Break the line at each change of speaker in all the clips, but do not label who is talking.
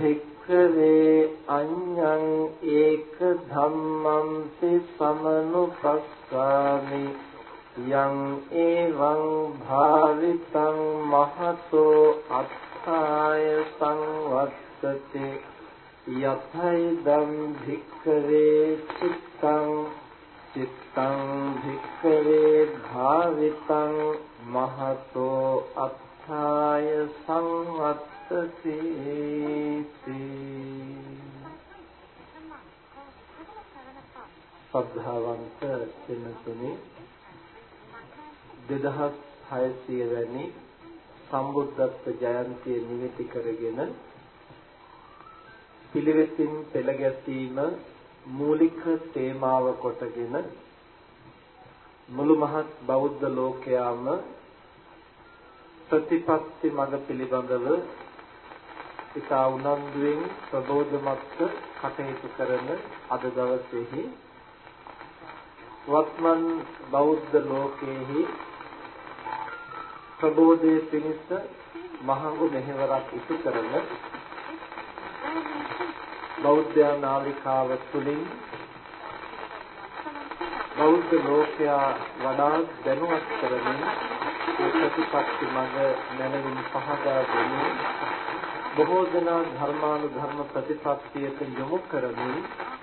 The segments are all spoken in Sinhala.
භික්ඛවේ අඤ්ඤං ඒක ධම්මං සමනුපස්සාමි යං එවං භාවිතං මහතෝ අත්ථාය සංවත්තති යතයිදම් භික්ඛවේ චිත්තං චිත්තං භික්ඛවේ භාවිතං මහතෝ අත්ථාය සංවත්තති සද්ධාවන්ත සින්නතුනි 2600 වැනි සම්බුද්ධත්ව ජයන්තිය නිමිති කරගෙන පිළිවෙතින් පෙළ ගැසීම මූලික තේමාව කොටගෙන මුළු මහත් බෞද්ධ ලෝකයාම ප්‍රතිපත්ති මඟ පිළිබඳව ඉතා උනන්දුවෙන් ප්‍රබෝධමත්ව කටයුතු කරන අද දවසේහි වත්මන් බෞද්ධ ලෝකයේහි ප්‍රබෝධයේ පිණිස මහඟු මෙහෙවරක් ඉටු කරන බෞද්ධ නාලිකාව තුළින් බෞද්ධ ලෝකයා වඩා දැනුවත් කරමින් ඒ ප්‍රතිපත්ති මඟ නැලවින් පහදා දෙමින් බොහෝ දෙනා ධර්මානුධර්ම ප්‍රතිපත්තියට යොමු කරමින්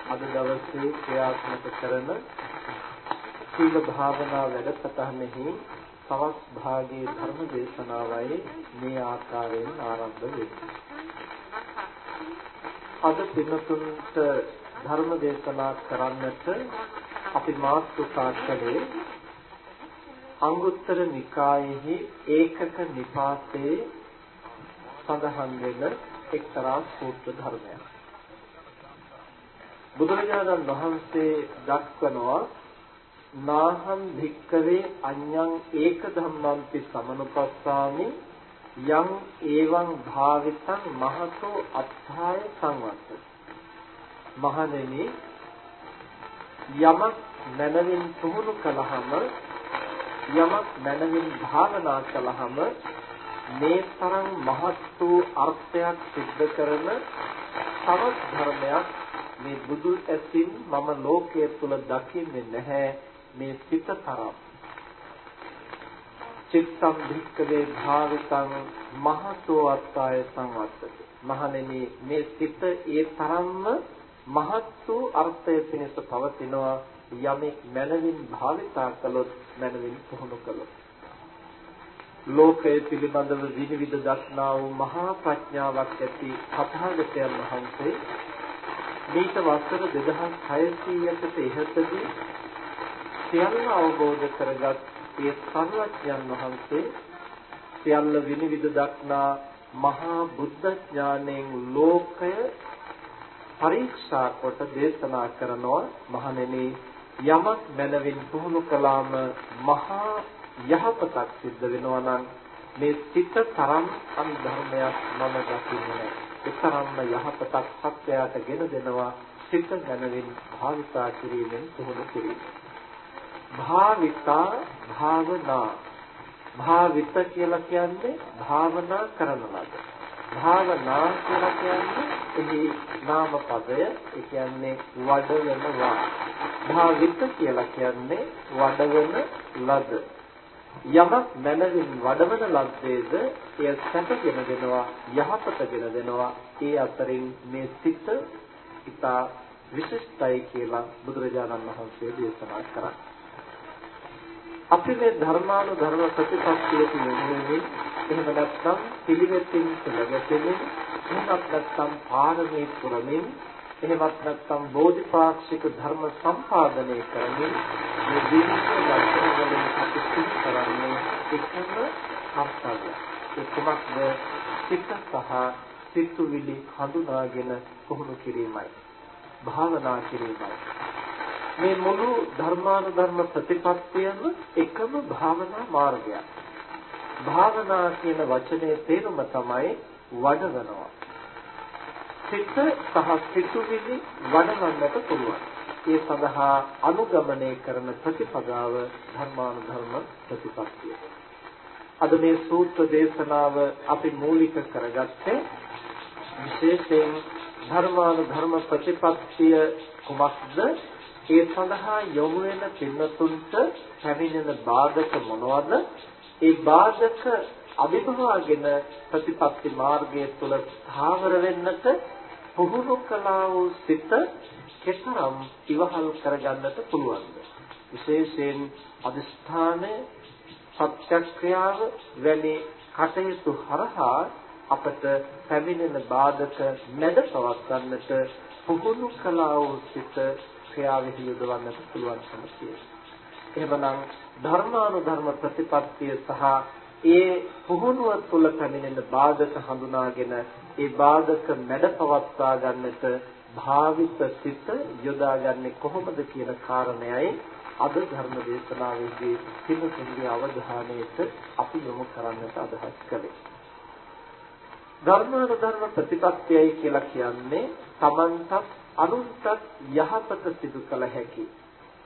අද දවසේ ක්‍රියාත්මක කරන සීල භාවනා වැඩසටහනෙහි තවත් භාගයේ ධර්ම දේශනාවයි මේ ආකාරයෙන් ආරම්භ වෙන්නේ. අද පින්නතුන්ට ධර්ම දේශනා කරන්නට අපි මාතෘකා කළේ අංගුත්තර නිකායෙහි ඒකක නිපාතේ සඳහන් වෙන එක්තරා සූත්‍ර ධර්මයක්. බුදුරජාණන් වහන්සේ දක්වනවා නාහම් භික්කවේ අඤ්ඤං ඒක ධම්මන්ති සමනුපස්සාමි යං ඒවං භාවිතං මහතෝ අත්ථාය සංවත්ත මහණෙනි යමක් මනවින් පුහුණු කළහම යමක් මනවින් භාවනා කළහම මේ තරම් මහත් වූ අර්ථයක් සිද්ධ කරන තවත් ධර්මයක් මේ බුදු ඇසින් මම ලෝකයේ තුල දකින්නේ නැහැ. මේ සිත තරම්. චිත්තම් භික්කවේ භාවිතං මහතෝ අත්තාය සංවත්තති මහණෙනි මේ සිත ඒ තරම්ම මහත් වූ අර්ථය පිණිස පවතිනවා. යමෙක් මනවින් භාවිතා කළොත් මනවින් පුහුණු කළොත්. ලෝකයේ පිළිබඳව විනිවිද දක්නා වූ මහා ප්‍රඥාවක් ඇති තථාගතයන් වහන්සේ මේක වසර 2600කට ඉහතදී සියල්ල අවබෝධ කරගත් ඒ සර්වඥයන් වහන්සේ සියල්ල විනිවිද දක්නා මහා බුද්ධ ඥාණයෙන් ලෝකය පරීක්ෂා කොට දේශනා කරනවා. මහණෙනි යමක් මනවින් පුහුණු කළාම මහා යහපතක් සිද්ධ වෙනවා නම් මේ සිත තරම් අන් ධර්මයක් මම දකින්නේ නැහැ. ඒ තරම්ම යහපතක් සත්‍යයට ගෙන දෙනවා සිත මනවින් භාවිතා කිරීමෙන් පුහුණු කිරීම. භාවිතා භාවනා භාවිත කියලා කියන්නේ භාවනා කරන ලද. භාවනා කියලා කියන්නේ එහි නාම පදය ඒ කියන්නේ වඩවනවා. භාවිත කියලා කියන්නේ වඩවන ලද. යමක් මනවින් වඩවන ලද්දේද එය සැපගෙන දෙනවා යහපතගෙන දෙනවා ඒ අතරින් මේ සිත ඉතා විශිෂ්ටයි කියලා බුදුරජාණන් වහන්සේ දේශනා කරා. අපි මේ ධර්මානුධර්ම ප්‍රතිපත්තියට යොමු වෙමින් එහෙම නැත්නම් පිළිවෙතින් සැලකෙමින් එහෙමත් නැත්නම් පාරමී පුරමින් එහෙමත් නැත්නම් බෝධිපාක්ෂික ධර්ම සම්පාදනය කරමින් මේ දීර්ඝ ලක්ෂණ වලින් අපි සිහි කරන්නේ එකම කර්තව්‍යය. ඒ කුමක්ද? සිත සහ සිතුවිලි හඳුනාගෙන පුහුණු කිරීමයි. භාවනා කිරීමයි. මේ මුළු ධර්මානුධර්ම ප්‍රතිපත්තියම එකම භාවනා මාර්ගයක්. භාවනා කියන වචනේ තේරුම තමයි වඩවනවා. සිත සහ සිතුවිලි වඩවන්නට පුළුවන්. ඒ සඳහා අනුගමනය කරන ප්‍රතිපදාව ධර්මානුධර්ම ප්‍රතිපත්තිය. අද මේ සූත්‍ර දේශනාව අපි මූලික කරගත්තේ විශේෂයෙන් ධර්මානුධර්ම ප්‍රතිපත්තිය කුමක්ද ඒ සඳහා යොමු වෙන පින්නතුන්ට පැමිණෙන බාධක මොනවද? ඒ බාධක අභිභවාගෙන ප්‍රතිපත්ති මාර්ගය තුළ ස්ථාවර වෙන්නට පුහුණු කළා වූ සිත කෙතරම් ඉවහල් කරගන්නට පුළුවන්ද? විශේෂයෙන් අදිස්ථානය සත්‍යක්‍රියාව වැනි කටයුතු හරහා අපට පැමිණෙන බාධක මැද පවත්වන්නට පුහුණු කළා වූ සිත ක්‍රියාවෙහි යොදවන්නට පුළුවන්කම තියෙනවා. එහෙමනම් ධර්මානුධර්ම ප්‍රතිපත්තිය සහ ඒ පුහුණුව තුළ පැමිණෙන බාධක හඳුනාගෙන ඒ බාධක මැඩපවත්වා ගන්නට භාවිත සිත යොදාගන්නේ කොහොමද කියන කාරණයයි අද ධර්ම දේශනාවේදී සිංහතුන්ගේ අවධානයට අපි යොමු කරන්නට අදහස් කළේ. ධර්මානුධර්ම ප්‍රතිපත්තියයි කියලා කියන්නේ තමන්ටත් අනුන්ටත් යහපත සිදු කළ හැකි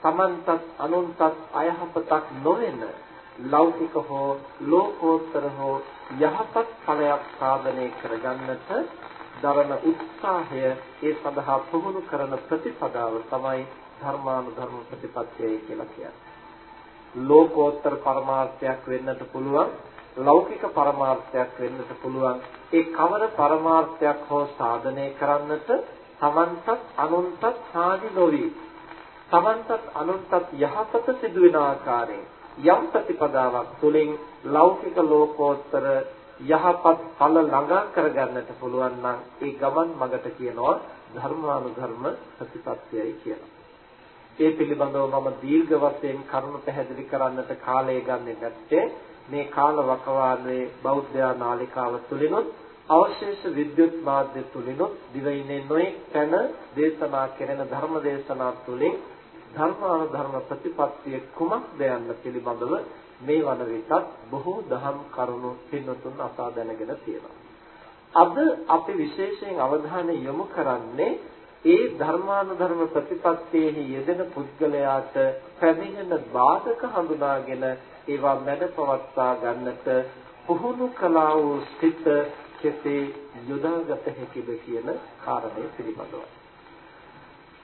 තමන්ටත් අනුන්ටත් අයහපතක් නොවන ලෞකික හෝ ලෝකෝත්තර හෝ යහපත් ඵලයක් සාධනය කරගන්නට දරන උත්සාහය ඒ සඳහා පුහුණු කරන ප්‍රතිපදාව තමයි ධර්මානුධර්ම ප්‍රතිපත්තිය කියලා කියන්නේ. ලෝකෝත්තර පරමාර්ථයක් වෙන්නට පුළුවන් ලෞකික පරමාර්ථයක් වෙන්නට පුළුවන් ඒ කවර පරමාර්ථයක් හෝ සාධනය කරන්නට තමන්ටත් අනුන්ටත් හානි නොවි තමන්ටත් අනුන්ටත් යහපත සිදුවෙන ආකාරයෙන් යම් ප්‍රතිපදාවක් තුළින් ලෞකික ලෝකෝත්තර යහපත් ඵල ළඟා කරගන්නට පුළුවන් නම් ඒ ගමන් මගට කියනවා ධර්මානුධර්ම ප්‍රතිපත්තියයි කියලා. ඒ පිළිබඳව මම දීර්ඝ වශයෙන් කරුණු පැහැදිලි කරන්නට කාලය ගන්නේ නැත්තේ මේ කාල වකවානුවේ බෞද්ධ නාලිකාව තුලිනුත් අවශේෂ විද්‍යුත් මාධ්‍ය තුලිනුත් දිවයිනේ නොයෙක් තැන දේශනා කෙරෙන ධර්ම දේශනා තුලින් ධර්මානුධර්ම ප්‍රතිපත්තිය කුමක්ද යන්න පිළිබඳව මේ වන විටත් බොහෝ දහම් කරුණු පින්නතුන් අසා දැනගෙන තියෙනවා. අද අපි විශේෂයෙන් අවධානය යොමු කරන්නේ ඒ ධර්මානුධර්ම ප්‍රතිපත්තියෙහි යෙදෙන පුද්ගලයාට පැමිණෙන බාධක හඳුනාගෙන ඒවා මැඩ පවත්වා ගන්නට පුහුණු කළා වූ සිත කෙසේ යොදාගත හැකිද කියන කාරණය පිළිබඳව.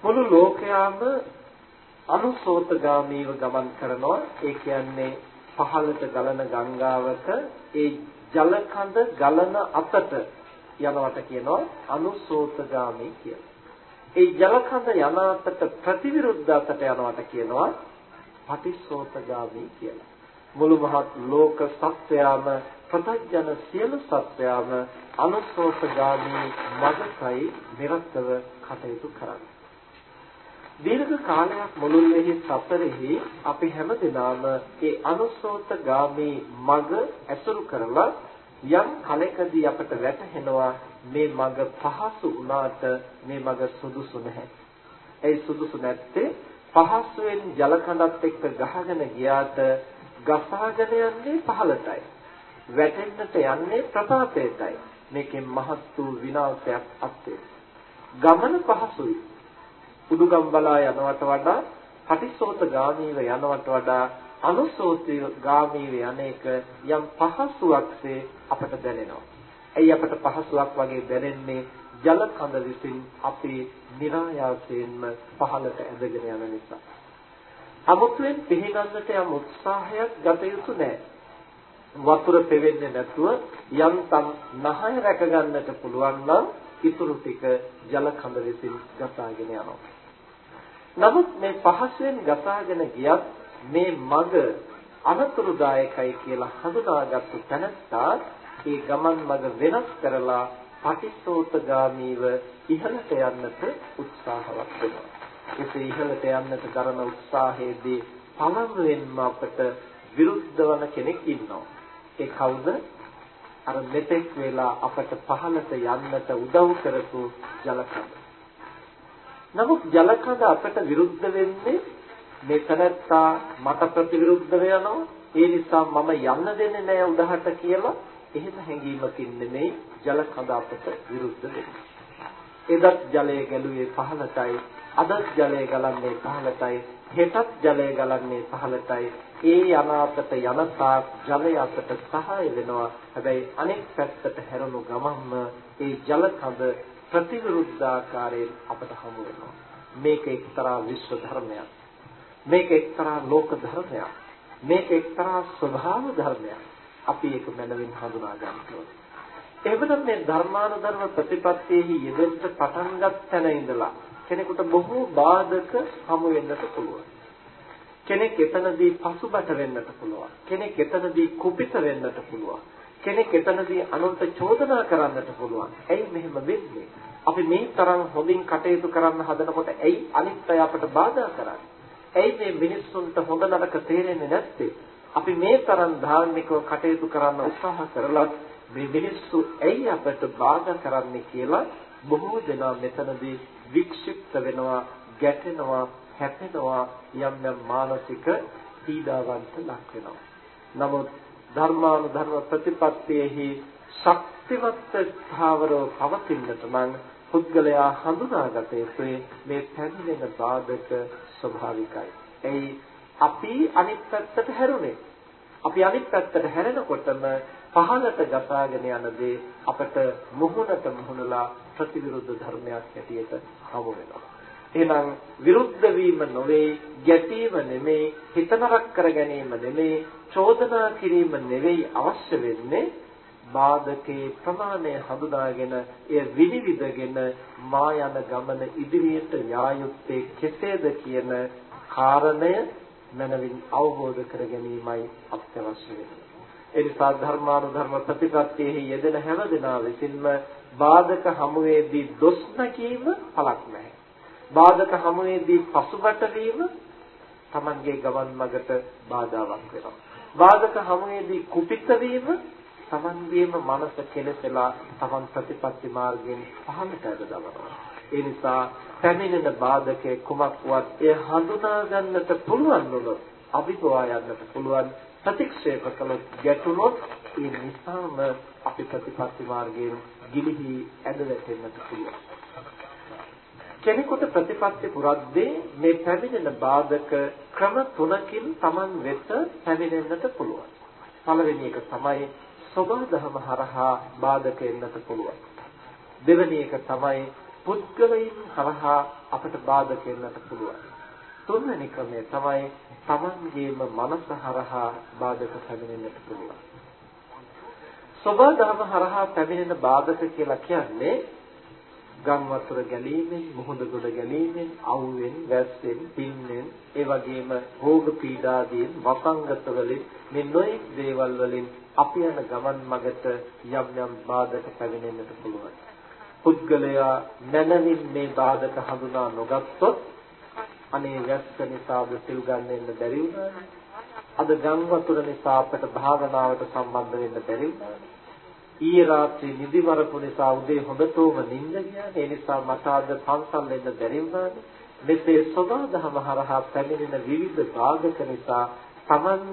මුළු ලෝකයාම අනුසෝතගාමීව ගමන් කරනවා. ඒ කියන්නේ පහළට ගලන ගංගාවක ඒ ජල කඳ ගලන අතට යනවට කියනවා අනුසෝතගාමී කියලා. ඒ ජල කඳ යන අතට ප්‍රතිවිරුද්ධ අතට යනවට කියනවා පටිසෝතගාමී කියලා. මුළු මහත් ලෝක සත්‍යයම ප්‍රත්‍යජන සියලු සත්‍යයම අනුසෝතගාමී මගකයි නිරතව කටයුතු කරන්නේ. දීර්ඝ කාලයක් මුළුල්ලේ සතරෙහි අපි හැමදෙනාම ඒ අනුසෝතගාමී මග ඇසුරු කරලා යම් කලකදී අපට වැටහෙනවා මේ මග පහසු වුණාට මේ මග සුදුසු නැහැ. ඒ සුදුසු නැත්තේ පහසුවෙන් ජල කඳත් එක්ක ගහගෙන ගියාට ගසාගෙන යන්නේ පහළටයි. වැටෙන්නට යන්නේ ප්‍රපාතයටයි. මේකෙන් මහත් වූ විනාශයක් අත්වේ. ගමන පහසුයි. උඩුගම් බලා යනවට වඩා පටිසෝත ගාමීව යනවට වඩා අනුසෝතී ගාමීව යන්නේක යම් පහසුවක්සේ අපට දැනෙනවා. ඇයි අපට පහසුවක් වගේ දැනෙන්නේ? ජල කඳ විසින් අපේ નિરાයාසයෙන්ම පහළට ඇදගෙන යන නිසා. අමුතුවෙන් පිළිගන්නට යම් උත්සාහයක් ගත යුතු නැහැ. වතුර පෙවෙන්නේ නැතුව යන්තම් නහය රැක ගන්නට පුළුවන් නම් ඉතුරු ටික ජල කඳ විසින් ගසාගෙන යනවා. නමුත් මේ පහසෙන් ගසාගෙන ගියත් මේ මග අනතුරුදායකයි කියලා හඳුනාගත්තු තැනත්තා ඒ ගමන් මඟ වෙනස් කරලා පටිසෝතගාමීව ඉහළට යන්නට උත්සාහවත් වෙනවා. එසේ ඉහළට යන්නට දරන උත්සාහයේදී පළමුවෙන්ම අපට විරුද්ධ වන කෙනෙක් ඉන්නවා. ඒ කවුද? අර මෙතෙක් වෙලා අපට පහළට යන්නට උදව් කරපු ජලකඳ. නමුත් ජලකඳ අපට විරුද්ධ වෙන්නේ මෙතනත්තා මට ප්‍රතිවිරුද්ධ වෙනවා. ඒ නිසා මම යන්න දෙන්නේ නැහැ උඩහට කියලා එහෙම හැඟීමකින් නෙමෙයි ජලකඳ අපට විරුද්ධ වෙන්නේ. එදත් ජලය ගැලුවේ පහළටයි අදත් ජලය ගලන්නේ පහළටයි හෙටත් ජලය ගලන්නේ පහළටයි ඒ යනාතට යනතා ජලය අපට සහාය වෙනවා හැබැයි අනෙක් පැත්තට හැරුණු ගමන්ම ඒ ජල කඳ ප්‍රතිවිරුද්ධාකාරයෙන් අපට හමු වෙනවා මේක එක්තරා විශ්ව ධර්මයක් මේක එක්තරා ලෝක ධර්මයක් මේක එක්තරා ස්වභාව ධර්මයක් අපි ඒක මනමින් හඳුනා ගන්න ඕනේ එහෙනම් මේ ධර්මානුධර්ම ප්‍රතිපත්තියෙහි යෙදෙන්න පටන් ගන්න තැන ඉඳලා කෙනෙකුට බොහෝ බාධක හමු වෙන්නට පුළුවන්. කෙනෙක් එතනදී පසුබට වෙන්නට පුළුවන්. කෙනෙක් එතනදී කුපිත වෙන්නට පුළුවන්. කෙනෙක් එතනදී අනුන්ට චෝදනා කරන්නට පුළුවන්. ඇයි මෙහෙම වෙන්නේ? අපි මේ තරම් හොඳින් කටයුතු කරන්න හදනකොට ඇයි අනිත් අය අපට බාධා කරන්නේ? ඇයි මේ මිනිස්සුන්ට හොඳ නරක තේරෙන්නේ නැත්තේ? අපි මේ තරම් ධාර්මිකව කටයුතු කරන්න උත්සාහ කරලත් මේ මිනිස්සු ඇයි අපට බාධා කරන්නේ කියලා බොහෝ දෙනා මෙතනදී වික්ෂිප්ත වෙනවා, ගැටෙනවා, හැපෙනවා යම් යම් මානසික පීඩාවන්ට ලක් වෙනවා. නමුත් ධර්මානුධර්ම ප්‍රතිපත්තියෙහි ශක්තිවත් ස්ථාවරව පවතින්නට නම් පුද්ගලයා හඳුනාගත යුතුයි මේ පැමිණෙන බාධක ස්වභාවිකයි. එයි අපි අනිත් පැත්තට හැරුණේ. අපි අනිත් පැත්තට හැරෙනකොටම පහළට ගසාගෙන යන දේ අපට මුහුණට මුහුණලා ප්‍රතිවිරුද්ධ ධර්මයක් හැටියට හමු වෙනවා. එහෙනම් විරුද්ධ වීම නොවේ, ගැටීම නෙමේ, හිතනරක් කර ගැනීම නෙමේ, චෝදනා කිරීම නෙවෙයි අවශ්‍ය වෙන්නේ බාධකේ ප්‍රමාණය හඳුනාගෙන එය විනිවිදගෙන මා යන ගමන ඉදිරියට යා යුත්තේ කෙසේද කියන කාරණය මනවින් අවබෝධ කර ගැනීමයි අත්‍යවශ්‍ය වෙන්නේ. ඒ නිසා ධර්මානුධර්ම ප්‍රතිපත්තියෙහි යෙදෙන හැම දෙනා විසින්ම බාධක හමුවේදී දොස් නැකීම පළක් නැහැ. බාධක හමුවේදී පසුබට වීම Tamanගේ ගමන් මගට බාධාවක් වෙනවා. බාධක හමුවේදී කුපිත වීම Tamanගේම මනස කෙලසලා Taman ප්‍රතිපත්ති මාර්ගයෙන් පහළට ඇදවනවා. ඒ නිසා පැමිණෙන බාධකේ කුමක් වත් එය හඳුනා ගන්නට පුළුවන් වුණොත් අභිපවා යන්නට පුළුවන් ප්‍රතික්ෂේප කළොත් ගැටුනොත් ඒ නිසාම අපි ප්‍රතිපත්ති මාර්ගයෙන් ගිලිහි ඇද වැටෙන්නට පුළුවන්. කෙනෙකුට ප්‍රතිපත්ති පුරද්දී මේ පැමිණෙන බාධක ක්‍රම තුනකින් Taman වෙත පැමිණෙන්නට පුළුවන්. පළවෙනි එක තමයි සබදහම හරහා බාධක එන්නට පුළුවන්. දෙවෙනි එක තමයි පුද්ගලයන් හරහා අපට බාධක එන්නට පුළුවන්. තුන්වෙනි ක්‍රමය තමයි Tamanගේම මනස හරහා බාධක පැමිණෙන්නට පුළුවන්. සබදහම හරහා පැමිණෙන බාධක කියලා කියන්නේ ගම් වතුර ගැලීමෙන්, මුහුද ගොඩ ගැලීමෙන්, අවුවෙන්, වැස්සෙන්, පින්නෙන්, ඒ වගේම රෝග පීඩාදීන්, වසංගත වලින් මේ නොයෙක් දේවල් වලින් අපි යන ගමන් මගට යම් යම් බාධක පැමිණෙන්නට පුළුවන්. පුද්ගලයා නැනවින් මේ බාධක හඳුනා නොගත්තොත් අනේ වැස්ස නිසාද සිල් ගන්නෙන්න බැරි වුණානේ. අද ගම් වතුර නිසා අපට භාවනාවට සම්බන්ධ වෙන්න බැරි වුණානේ. ඊයේ රාත්‍රියේ නිදිමරපු නිසා උදේ හොඳටම නිින්ද ගියානේ. ඒ නිසා මට අද පන්සල් වෙන්න බැරි වුණානේ. මෙසේ සෝබා දහම හරහා පැමිණෙන විවිධ බාධක නිසා Taman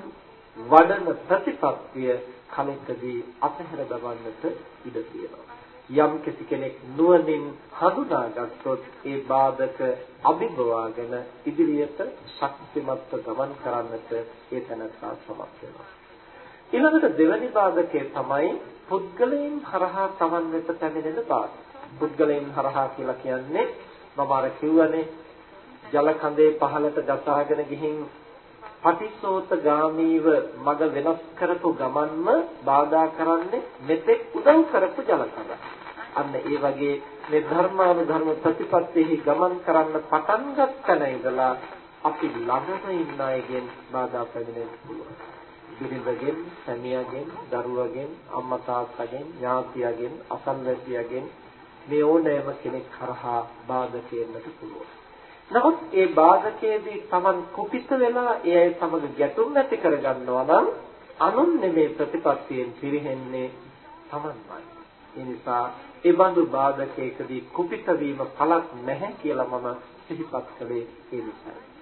වඩන ප්‍රතිපත්තිය කලකදී අතහැර දවන්නට ඉඩ තියෙනවා. යම් කිසි කෙනෙක් නුවණින් හඳුනාගත්තොත් ඒ බාධක අභිභවාගෙන ඉදිරියට ශක්තිමත්ව ගමන් කරන්නට ඒ තැනත්තා සමත් වෙනවා. ඊළඟට දෙවැනි බාධකය තමයි පුද්ගලයන් හරහා Taman වෙත පැමිණෙන බාධක. පුද්ගලයන් හරහා කියලා කියන්නේ මම අර කිව්වනේ ජල කඳේ පහළට ගසාගෙන ගිහින් පටිසෝත ගාමීව මග වෙනස් කරපු ගමන්ම බාධා කරන්නේ මෙතෙක් උදව් කරපු ජල කඳ. අන්න ඒ වගේ මේ ධර්මානුධර්ම ප්‍රතිපත්තිෙහි ගමන් කරන්න පටන් ගන්න ඉඳලා අපි ළඟම ඉන්න අයගෙන් බාධා පැමිණෙන්න පුළුවන්. බිරිඳගෙන්, සැමියාගෙන්, දරුවගෙන්, අම්මා තාත්තගෙන්, ඥාතියගෙන්, අසල්වැසියගෙන් මේ ඕනෑම කෙනෙක් කරහා බාධකෙන්නට පුළුවන්. නමුත් ඒ බාධකයේදී Taman කුපිත වෙලා ඒ අය සමග ගැටුම් නැති කරගන්නවා නම් අනුන් නෙමේ ප්‍රතිපත්තියෙන් පිරෙන්නේ Tamanමයි. ඒ නිසා ඒ බඳු බාධකයකදී කුපිත වීම පළක් නැහැ කියලා මම සිහිපත් කළේ ඒ නිසායි.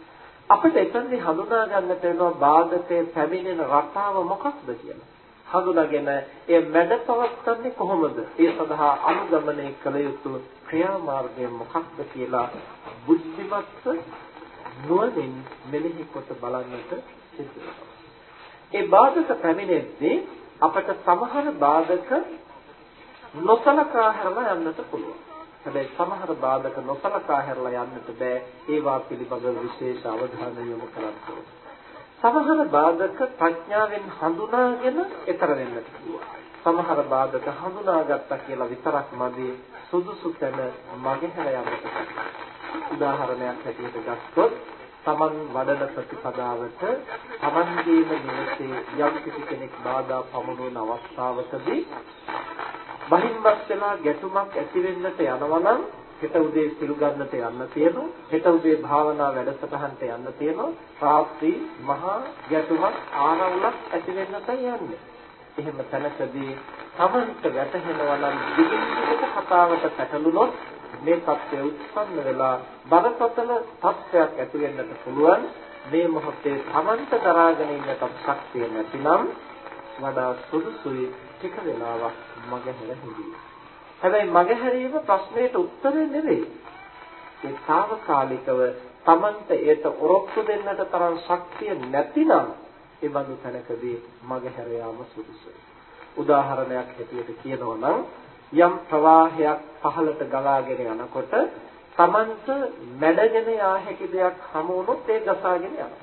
අපිට එතනදී හඳුනා ගන්නට වෙනවා බාධකයේ පැමිණෙන රටාව මොකක්ද කියලා. හඳුනාගෙන ඒ මැඩපවත්න්නේ කොහොමද? ඒ සඳහා අනුගමනය කළ යුතු ක්‍රියාමාර්ගය මොකක්ද කියලා බුද්ධිමත්ව නුවණින් මෙනෙහි කොට බලන්නට සිද්ධ වෙනවා. ඒ බාධක පැමිණෙද්දී අපට සමහර බාධක නොසලකා හැරලා යන්නට පුළුවන්. හැබැයි සමහර බාධක නොසලකා හැරලා යන්නට බෑ. ඒවා පිළිබඳව විශේෂ අවධානය යොමු කරන්න ඕනේ. සමහර බාධක ප්‍රඥාවෙන් හඳුනාගෙන ඊතර වෙන්නට පුළුවන්. සමහර බාධක හඳුනාගත්තා කියලා විතරක් මදි සුදුසු තැන මගෙහැර යන්නට උදාහරණයක් හැටියට ගත්තොත් තමන් වඩන ප්‍රතිපදාවට තමන්ගේම නිවසේ යම් කිසි කෙනෙක් බාධා පමුණුවන අවස්ථාවකදී බහින්වත් වෙලා ගැටුමක් ඇති වෙන්නට යනවා නම් හෙට උදේ සිල් ගන්නට යන්න තියෙනවා. හෙට උදේ භාවනා වැඩසටහනට යන්න තියෙනවා. රාත්‍රී මහා ගැටුමක් ආරවුලක් ඇති වෙන්නට යන්නේ. එහෙම තැනකදී තමන්ට වැටහෙනවා නම් දිගින් කතාවට පැටළුනොත් මේ தත්ත්වය උත්පන්න වෙලා බරපතල තත්ත්වයක් ඇති වෙන්නට පුළුවන්. මේ මොහොතේ තමන්ට දරාගෙන ඉන්නට ශක්තිය නැතිනම් වඩා සුදුසුයි ටික වෙලාවක්. මගහැර හිඳින්න. හැබැයි මගහැරීම ප්‍රශ්නෙට උත්තරේ නෙවෙයි. ඒ తాවකාලිකව තමන්ට ඒට ඔරොත්තු දෙන්නට තරම් ශක්තිය නැතිනම් ඒ බඳු තැනකදී මගහැර යාම සුදුසුයි. උදාහරණයක් හැටියට කියනවා නම් යම් ප්‍රවාහයක් පහළට ගලාගෙන යනකොට තමන්ට මැඩගෙන යා හැකි දෙයක් හමු වුණොත් ඒ ගසාගෙන යනවා.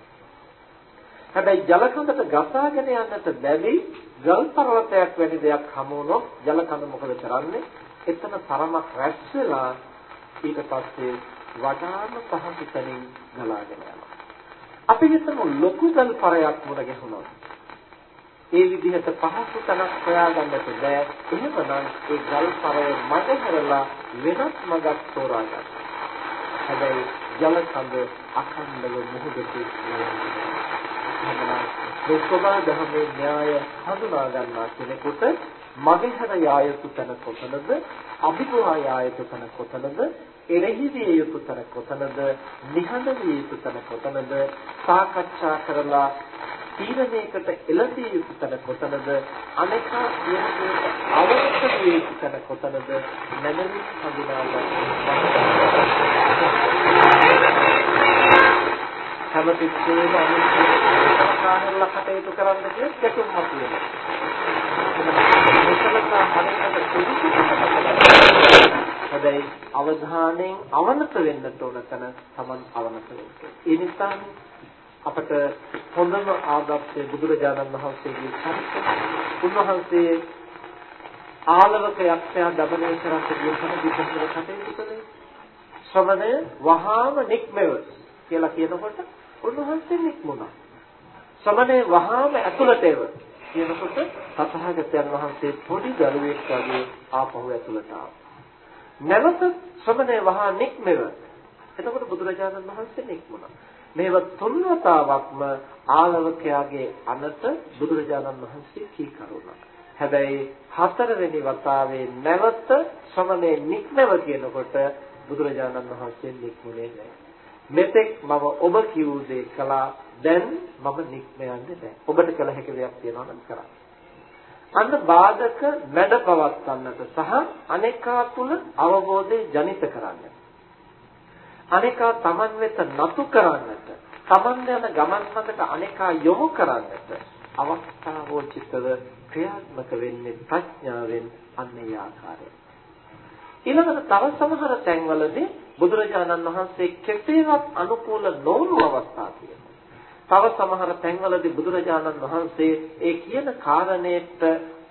හැබැයි ජල කඳට ගසාගෙන යන්නට බැරි ගල් පර්වතයක් වැනි දෙයක් හමු වුණොත් ජල කඳ මොකද කරන්නේ? එතන තරමක් රැස් වෙලා ඊට පස්සේ වඩාම පහසු තැනින් ගලාගෙන යනවා. අපි හිතමු ලොකු ගල් පරයක් මුණ ගැහුණොත් ඒ විදිහට පහසු තැනක් හොයාගන්නට බෑ. එහෙමනම් ඒ ගල් පරය මඟ හැරලා වෙනත් මඟක් තෝරා ගන්න. හැබැයි ජල කඳ අඛණ්ඩව මුහුදට යනවා. මේ ස්වභාව ධර්මයේ න්‍යාය හඳුනා ගන්නා කෙනෙකුට මගහැර යා යුතු තැන කොතනද අභිභවා යා යුතු තැන කොතනද එරෙහි විය යුතු තැන කොතනද නිහඬ විය යුතු තැන කොතනද සාකච්ඡා කරලා තීරණයකට එළඹිය යුතු තැන කොතනද අනේකා කියනකට අවශ්‍ය විය යුතු තැන කොතනද නැමෙමින් හඳුනා හැමතිස්සෙම අනුසාරලා කටයුතු කරන්න කියන ගැටුම් මතුවෙනවා. මුසලතා හරියට හැබැයි අවධානයෙන් අවනත වෙන්න ඕන තැන Taman අවනත වෙන්න. ඒ නිසා අපට හොඳම ආදර්ශය බුදුරජාණන් වහන්සේගේ චරිතය. උන්වහන්සේ ආලවක යක්ෂයා දමනය කරන්න ගිය තැන විපස්සනා කටයුතු කළේ. ශ්‍රමණය වහාම නික්මෙව කියලා කියනකොට උන්වහන්සේ නික්මුණා. ශ්‍රමණය වහාම ඇතුළට එව කියනකොට තථාගතයන් වහන්සේ පොඩි දරුවෙක් වගේ ආපහු ඇතුළට ආවා. නැවත ශ්‍රමණය වහා නික්මෙව. එතකොට බුදුරජාණන් වහන්සේ නික්මුණා. මේව තුන්වතාවක්ම ආලවකයාගේ අනත බුදුරජාණන් වහන්සේ කී කරුණා. හැබැයි හතරවෙනි වතාවේ නැවත ශ්‍රමණේ නික්මව කියනකොට බුදුරජාණන් වහන්සේ නික්මුනේ නැහැ. මෙතෙක් මම ඔබ කිව් දේ කළා දැන් මම නික්ම යන්නේ නැහැ. ඔබට කළ හැකි දෙයක් තියෙනවා නම් කරන්න. අන්න බාධක මැඩ පවත්වන්නට සහ අනේකා තුල අවබෝධය ජනිත කරන්නට. අනේකා Taman වෙත නතු කරන්නට, Taman යන ගමන් මඟට අනේකා යොමු කරන්නට අවස්ථාවෝචිතව ක්‍රියාත්මක වෙන්නේ ප්‍රඥාවෙන් අන්නේ ආකාරයෙන්. ඊළඟට තව සමහර තැන්වලදී බුදුරජාණන් වහන්සේ කෙසේවත් අනුකූල නොවුණු අවස්ථා තියෙනවා. තව සමහර තැන්වලදී බුදුරජාණන් වහන්සේ ඒ කියන කාරණේට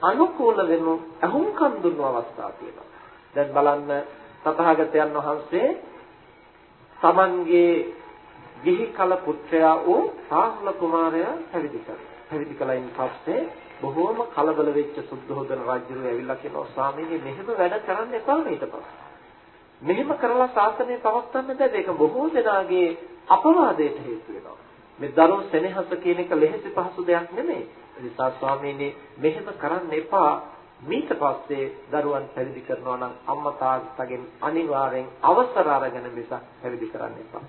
අනුකූල වෙනු අහුම්කම් දුන්නු අවස්ථා තියෙනවා. දැන් බලන්න තථාගතයන් වහන්සේ තමන්ගේ ගිහි කල පුත්‍රයා වූ රාහුල කුමාරයා පැවිදි කළා. පැවිදි කලින් පස්සේ බොහෝම කලබල වෙච්ච සුද්ධෝදන රජුරු ඇවිල්ලා කියනවා ස්වාමීනි මෙහෙම වැඩ කරන්න එපා ඊට පස්සේ. මෙහෙම කරලා ශාසනය පවත්වන්න බෑ. ඒක බොහෝ දෙනාගේ අපවාදයට හේතු වෙනවා. මේ දරුවෝ සෙනෙහස කියන එක ලෙහෙසි පහසු දෙයක් නෙමෙයි. ඒ නිසා ස්වාමීනි මෙහෙම කරන්න එපා. ඊට පස්සේ දරුවන් පැවිදි කරනවා නම් අම්මා තාත්තගෙන් අනිවාර්යෙන් අවසර අරගෙන මිස පැවිදි කරන්න එපා.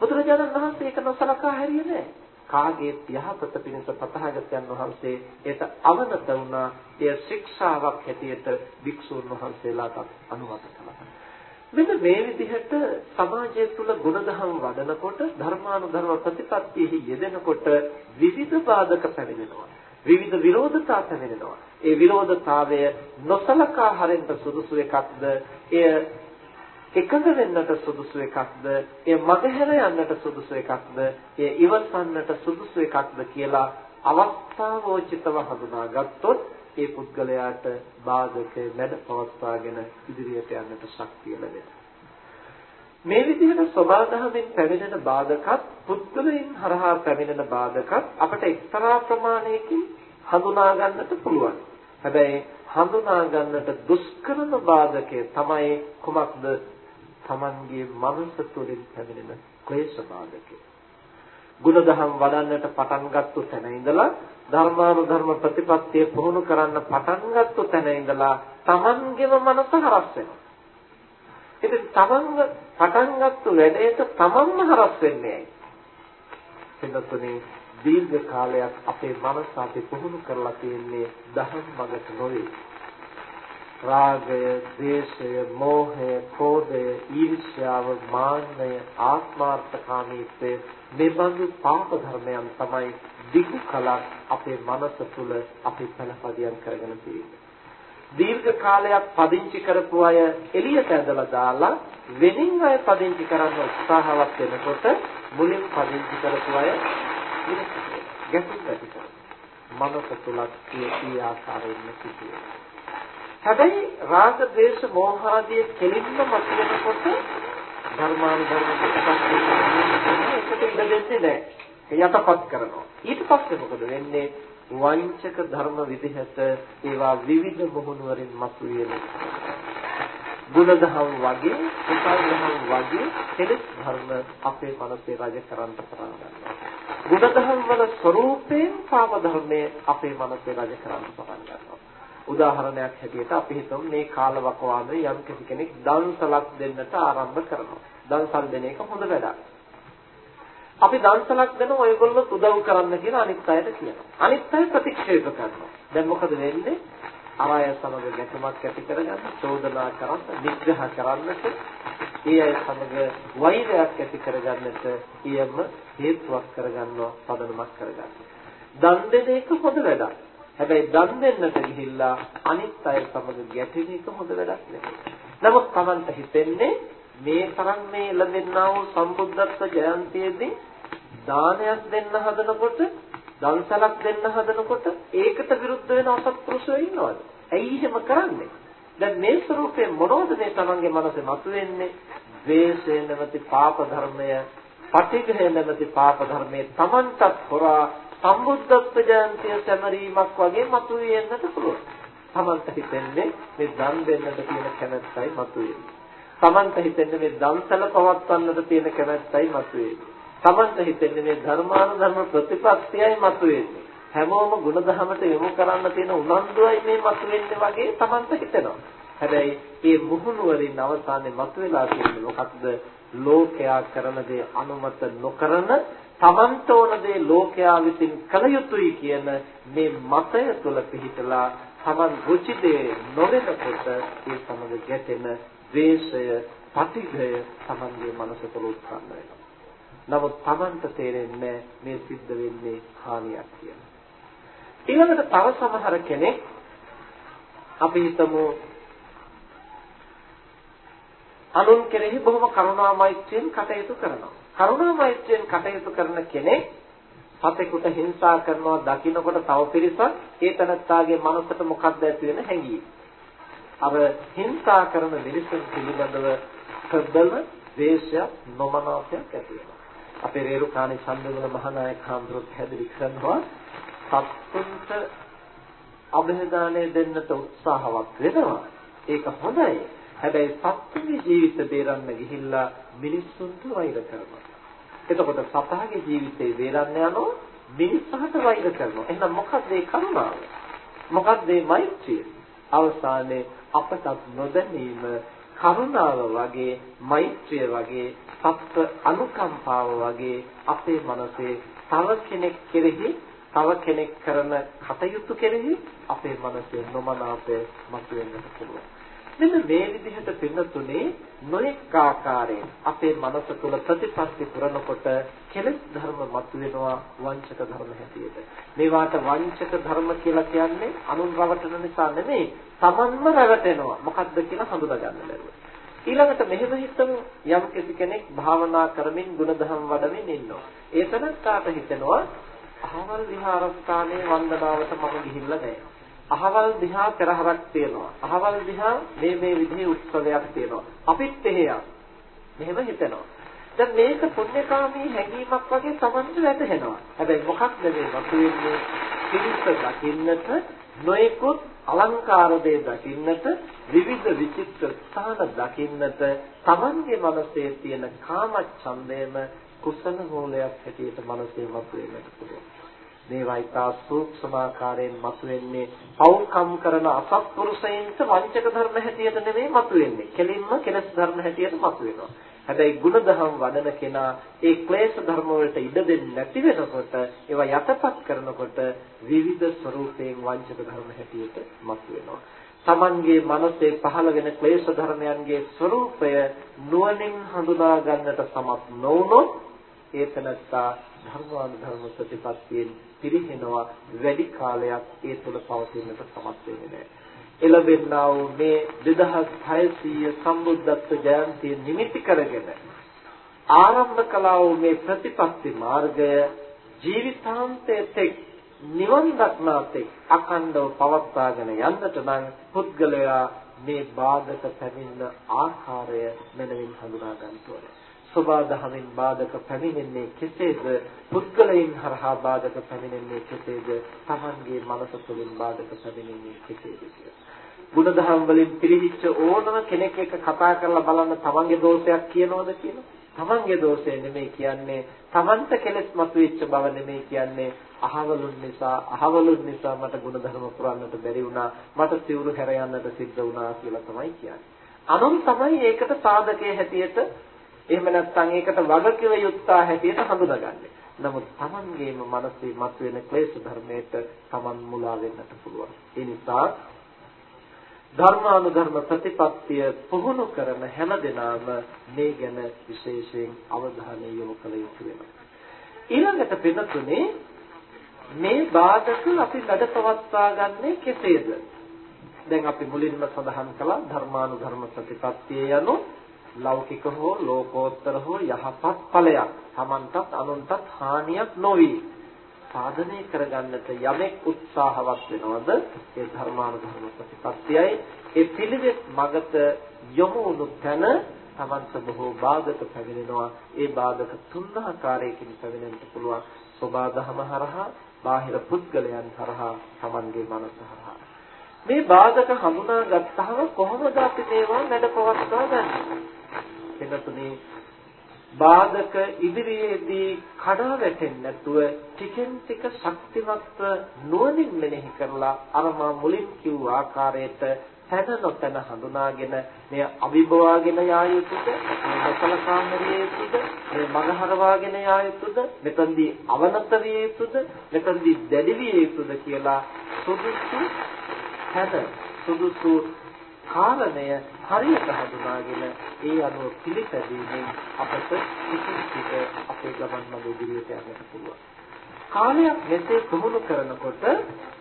බුදුරජාණන් වහන්සේ ඒක නොසලකා හැරියේ නෑ. කාගේ යහපත පිණිස පතහාගතයන් වහන්සේ ඒට අවනත වුණා. එය ශික්ෂාවක් හැටියට වික්ෂුන් වහන්සේලාට අනුමත කළා. මෙන්න මේ විදිහට සමාජය තුළ ගුණධම් වඩනකොට ධර්මානුධර්ම ප්‍රතිපත්තියෙහි යෙදෙනකොට විවිධ බාධක පැමිණෙනවා. විවිධ විරෝධතා පැමිණෙනවා. ඒ විරෝධතාවය නොසලකා හරින්න සුදුසු එකක්ද? එය එකඟ වෙන්නට සුදුසු එකක්ද? එය මගහැර යන්නට සුදුසු එකක්ද? එය ඉවසන්නට සුදුසු එකක්ද කියලා අවස්ථාවෝචිතව හඳුනාගත්තොත් ඒ පුද්ගලයාට බාධක මැද පවත්වාගෙන ඉදිරියට යන්නට ශක්තිය ලැබෙනවා. මේ විදිහට සබාධමෙන් පැමිණෙන බාධකත් පුද්ගලයන් හරහා පැමිණෙන බාධකත් අපට එක්තරා ප්‍රමාණයකින් හඳුනා ගන්නට පුළුවන්. හැබැයි හඳුනා ගන්නට දුෂ්කරම බාධකය තමයි කුමක්ද? Tamanගේ මනස තුළින් පැමිණෙන ක්ලේශ බාධකය. ගුණධම් වඩන්නට පටන් ගත්තු තැන ඉඳලා ධර්මානුධර්ම ප්‍රතිපත්තිය පුහුණු කරන්න පටන් ගත්තු තැන ඉඳලා Tamanගේම මනස හරස් වෙනවා. ඉතින් Tamanව පටන් ගත්තු වැඩේට Tamanම හරස් වෙන්නේ ඇයි? එතකොටනේ දීර්ඝ කාලයක් අපේ මනස අපි පුහුණු කරලා තියෙන්නේ දහම් මඟට නොවේ. රාගය, ද්වේෂය, මෝහය, ක්‍රෝධය, ඊර්ෂ්‍යාව, මාන්නය, ආත්මාර්ථකාමීත්වය මේ බඳු පාප ධර්මයන් තමයි දිගු කලක් අපේ මනස තුල අපි පළපදියම් කරගෙන තියෙන්නේ. දීර්ඝ කාලයක් පදිංචි කරපු අය එළියට ඇදලා දාලා වෙනින් අය පදිංචි කරන්න උත්සාහවත් වෙනකොට මුලින් පදිංචි කරපු අය ගැටුම් ඇති කරනවා. මනස තුලත් ඒ ආකාරයෙන්ම සිදුවේ. හැබැයි රාග, ද්වේෂ, මෝහ ආදී කෙලින්ම මතුවෙනකොට ධර්මානුධර්ම ප්‍රතිපත්තිය එකට ඉඩ දෙන්නේ නැහැ. යටපත් කරනවා. ඊට පස්සේ මොකද වෙන්නේ? වංචක ධර්ම විදිහට ඒවා විවිධ මොහොන වලින් මතුවෙන. ගුණධම් වගේ, උපාධම් වගේ කෙලෙස් ධර්ම අපේ මනසේ රජ කරන්න පටන් ගන්නවා. ගුණධම් වල ස්වરૂපයෙන් කාම ධර්මයේ අපේ මනසේ රජ කරන්න පටන් ගන්නවා. උදාහරණයක් හැටියට අපි හිතමු මේ කාලවකවානුවේ යම් කෙනෙක් දන්සලක් දෙන්නට ආරම්භ කරනවා. දන්සල් දෙන එක හොඳ වැඩක්. අපි දන්සලක් දෙන ඔයගොල්ලෝ උදව් කරන්න කියලා අනිත් අයට කියනවා. අනිත් අය ප්‍රතික්ෂේප කරනවා. දැන් මොකද වෙන්නේ? අරය සමග ගැටමක් ඇති කරගන්න, චෝදනා කරන්න, නිග්‍රහ කරන්නට, ඒ අය සමග වෛරයක් ඇති කරගන්නට, ඊයම හේතුවක් කරගන්නවා, පදනමක් කරගන්නවා. දන් දෙන එක හොඳ වැඩක්. හැබැයි දන් දෙන්නට ගිහිල්ලා අනිත් අය සමග ගැටෙන එක හොඳ වැඩක් නෙමෙයි. නමුත් Tamanta හිතෙන්නේ මේ තරම් මේ ලැබෙනා වූ සම්බුද්ධත්ව ජයන්තියේදී දානයක් දෙන්න හදනකොට දන්සලක් දෙන්න හදනකොට ඒකට විරුද්ධ වෙන අසත්පුරුෂයෝ ඉන්නවද? ඇයි එහෙම කරන්නේ? දැන් මේ ස්වરૂපයෙන් මොනවද මේ තමන්ගේ මනසේ මතුවෙන්නේ? ද්වේෂය නැමැති පාප ධර්මය, පටිඝය නැමැති පාප ධර්මයේ තමන්ටත් හොරා සම්බුද්ධත්ව ජයන්තිය සැමරීමක් වගේ මතුවෙන්නට පුළුවන්. තමන්ට හිතෙන්නේ මේ දන් දෙන්නට තියෙන කැමැත්තයි මතුවෙන්නේ. තමන්ට හිතෙන්නේ මේ දන්සල පවත්වන්නට තියෙන කැමැත්තයි මතුවෙන්නේ. තමන්ට හිතෙන්නේ මේ ධර්මානුධර්ම ප්‍රතිපත්තියයි මතුවෙන්නේ. හැමෝම ಗುಣධමයට යොමු කරන්න තියෙන උනන්දුවයි මේ මතුවෙන්නේ වගේ තමන්ට හිතෙනවා. හැබැයි මේ මුහුණුවරින් අවසානයේ මතුවලා තියෙන්නේ මොකක්ද? ලෝකයා කරන දේ අනුමත නොකරන තමන්ට ඕන දේ ලෝකයා විසින් කළ යුතුයි කියන මේ මතය තුළ පිහිටලා තමන් රුචි දේ නොවෙනකොට ඒ සමග ගැටෙන ද්වේෂය, පටිඝය තමන්ගේ මනස තුළ උත්පන්න වෙනවා. නමුත් තමන්ට තේරෙන්නේ මේ සිද්ධ වෙන්නේ හානියක් කියලා. ඊළඟට තව සමහර කෙනෙක් අපි හිතමු අනුන් කෙරෙහි බොහොම කරුණා මෛත්‍රියෙන් කටයුතු කරනවා. කරුණා මෛත්‍රියෙන් කටයුතු කරන කෙනෙක් සතෙකුට හිංසා කරනවා දකින්නකොට තව පිරිසක් ඒ තනත්තාගේ මනසට මොකක්ද ඇති වෙන හැඟීම. අර හිංසා කරන මිනිසුන් පිළිබඳව ප්‍රබල ද්වේෂයක් නොමනාපයක් ඇති වෙනවා. අපේ රේරුකාණි සම්මේලන මහානායක හඳුරු පැහැදිලි කරනවා සත්තුන්ට අභිදානය දෙන්නට උත්සාහවත් වෙනවා. ඒක හොඳයි. හැබැයි සත්තුන්ගේ ජීවිත බේරන්න ගිහිල්ලා මිනිස්සුන්ට වෛර කරනවා. එතකොට සතහගේ ජීවිතේ බේරන්න යනවා මිනිස්සුන්ට වෛර කරනවා. එහෙනම් මොකක්ද ඒ කරුණාව? මොකක්ද මේ මෛත්‍රිය? අවසානයේ අපටත් නොදැනීම කරුණාව වගේ මෛත්‍රිය වගේ සත්‍ය අනුකම්පාව වගේ අපේ මනසේ තව කෙනෙක් කෙරෙහි තව කෙනෙක් කරන කටයුතු කෙරෙහි අපේ මනසේ නොමනාපය මතුවෙන්නට පුළුවන්. මෙන්න මේ විදිහට පින්නතුනේ නොඑක ආකාරයෙන් අපේ මනස තුළ ප්‍රතිපත්ති පුරනකොට කෙලෙස් ධර්ම මතුවෙනවා වංචක ධර්ම හැටියට. මේවාට වංචක ධර්ම කියලා කියන්නේ අනුන් රවටන නිසා නෙමෙයි, Tamanම රැවටෙනවා. මොකද්ද කියලා හඳුනා ගන්න බැරුව. ඊළඟට මෙහෙම හිතමු යම් කෙනෙක් භාවනා කරමින් ගුණධම් වඩමින් ඉන්නවා. ඒ තනත්තාට හිතෙනවා අහවල් විහාරස්ථානයේ වන්දනාවට මම ගිහිල්ලා නැහැ. අහවල් දිහා පෙරහරක් තියෙනවා. අහවල් දිහා මේ මේ විදිහේ උත්සවයක් තියෙනවා. අපිත් එහෙයක්. මෙහෙම හිතනවා. දැන් මේක පුණ්‍යකාමී හැඟීමක් වගේ Tamanට වැටහෙනවා. හැබැයි මොකක්ද මේ වතුන්නේ? පිළිස දකින්නට නොයෙකුත් අලංකාර දේ දකින්නට විවිධ විචිත්‍ර ස්ථාන දකින්නට Tamanගේ මනසේ තියෙන කාමච්ඡන්දයම කුසල මූලයක් හැටියට මනසේ මතුවෙන්නට පුළුවන්. මේවා ඉතා සූක්ෂම ආකාරයෙන් මතුවෙන්නේ පෞකම් කරන අසත්පුරුෂයින්ට වංචක ධර්ම හැටියට නෙවෙයි මතුවෙන්නේ. කෙලින්ම කෙලස් ධර්ම හැටියට මතුවෙනවා. හැබැයි ಗುಣධම් වඩන කෙනා ඒ ක්ලේශ ධර්ම වලට ඉඩ දෙන්නේ නැති වෙනකොට ඒවා යටපත් කරනකොට විවිධ ස්වરૂපයෙන් වංචක ධර්ම හැටියට මතුවෙනවා. තමන්ගේ මනසේ පහළ වෙන ක්ලේශ ධර්මයන්ගේ ස්වરૂපය නුවණින් හඳුනා ගන්නට සමත් නොවුනොත් ඒ තනත්තා ධර්මානුධර්ම ප්‍රතිපත්තියෙන් පිරිහෙනවා වැඩි කාලයක් ඒ තුළ පවතින්නට සමත් වෙන්නේ නැහැ. එළඹෙන්නා වූ මේ 2600 සම්බුද්ධත්ව ජයන්තිය නිමිති කරගෙන ආරම්භ කළා වූ මේ ප්‍රතිපත්ති මාර්ගය ජීවිතාන්තයේ තෙක් නිවන් දක්නා තෙක් අඛණ්ඩව පවත්වාගෙන යන්නට නම් පුද්ගලයා මේ බාධක පැමිණෙන ආකාරය මනමින් හඳුනා ගන්න ඕනේ. සබා දහමින් බාධක පැමිණෙන්නේ කෙසේද? පුද්ගලයන් හරහා බාධක පැමිණෙන්නේ කෙසේද? Tamanගේ මනස තුළින් බාධක පැමිණෙන්නේ කෙසේද ගුණධම් වලින් පිරිහිච්ච ඕනම කෙනෙක් එක්ක කතා කරලා බලන්න Tamanගේ දෝෂයක් කියනවද කියලා? Tamanගේ දෝෂය නෙමෙයි කියන්නේ Tamanට කෙලෙස් මතුවෙච්ච බව නෙමෙයි කියන්නේ අහවලුන් නිසා අහවලුන් නිසා මට ගුණධර්ම පුරන්නට බැරි වුණා මට සිවුරු හැර යන්නට සිද්ධ වුණා කියලා තමයි කියන්නේ. අනුන් තමයි ඒකට සාධකයේ හැටියට එහෙම නැත්නම් ඒකට වගකිව යුත්තා හැටියට හඳුනාගන්නේ. නමුත් Tamanගේම මනසේ මතුවෙන ක්ලේශ ධර්මයට Taman මුලා වෙන්නට පුළුවන්. ඒ නිසා ධර්මානුධර්ම ප්‍රතිපත්තිය පුහුණු කරන හැම දිනම මේ ගැන විශේෂයෙන් අවධානය යොමු කළ යුතු වෙනවා. ඊළඟට පින්නතුනේ මේ බාධක අපි වැඩපවත්වා ගන්නේ කෙසේද? දැන් අපි මුලින්ම සඳහන් කළා ධර්මානුධර්ම ප්‍රතිපත්තිය යනු ලෞකික හෝ ලෝකෝත්තර හෝ යහපත් ඵලයක්. Tamanටත් අනුන්ටත් හානියක් නොවි. සාධනය කරගන්නට යමෙක් උත්සාහවත් වෙනවද ඒ ධර්මානුධර්ම ප්‍රතිපත්තියයි ඒ පිළිවෙත් මගට යොමු වුණු තැන තමන්ට බොහෝ බාධක පැමිණෙනවා ඒ බාධක තුන් ආකාරයකින් පැමිණෙන්න පුළුවන් සෝබාදහම හරහා බාහිර පුද්ගලයන් හරහා තමන්ගේ මනස හරහා මේ බාධක හඳුනා ගත්තාම කොහොමද අපි මේවා වැඩ පවත්වා ගන්නේ එනතුනේ බාධක ඉදිරියේදී කඩා වැටෙන්නේ නැතුව ටිකෙන් ටික ශක්තිමත්ව නුවණින් මෙනෙහි කරලා අර මා මුලින් කිව්ව ආකාරයට තැන නොතැන හඳුනාගෙන මේ අභිභවාගෙන යා යුතුද? මේ නොසලකා හැරිය යුතුද? මේ මගහරවාගෙන යා යුතුද? මෙතනදී අවනත විය යුතුද? මෙතනදී දැඩි විය යුතුද කියලා සුදුසු තැන සුදුසු කාරණය හරියට හඳුනාගෙන ඒ අනුව පිළිපැදීමෙන් අපට කිසිම පිට අපේ ගමන් මඟ ඉදිරියට යන්නට පුළුවන්. කාලයක් මෙසේ පුහුණු කරනකොට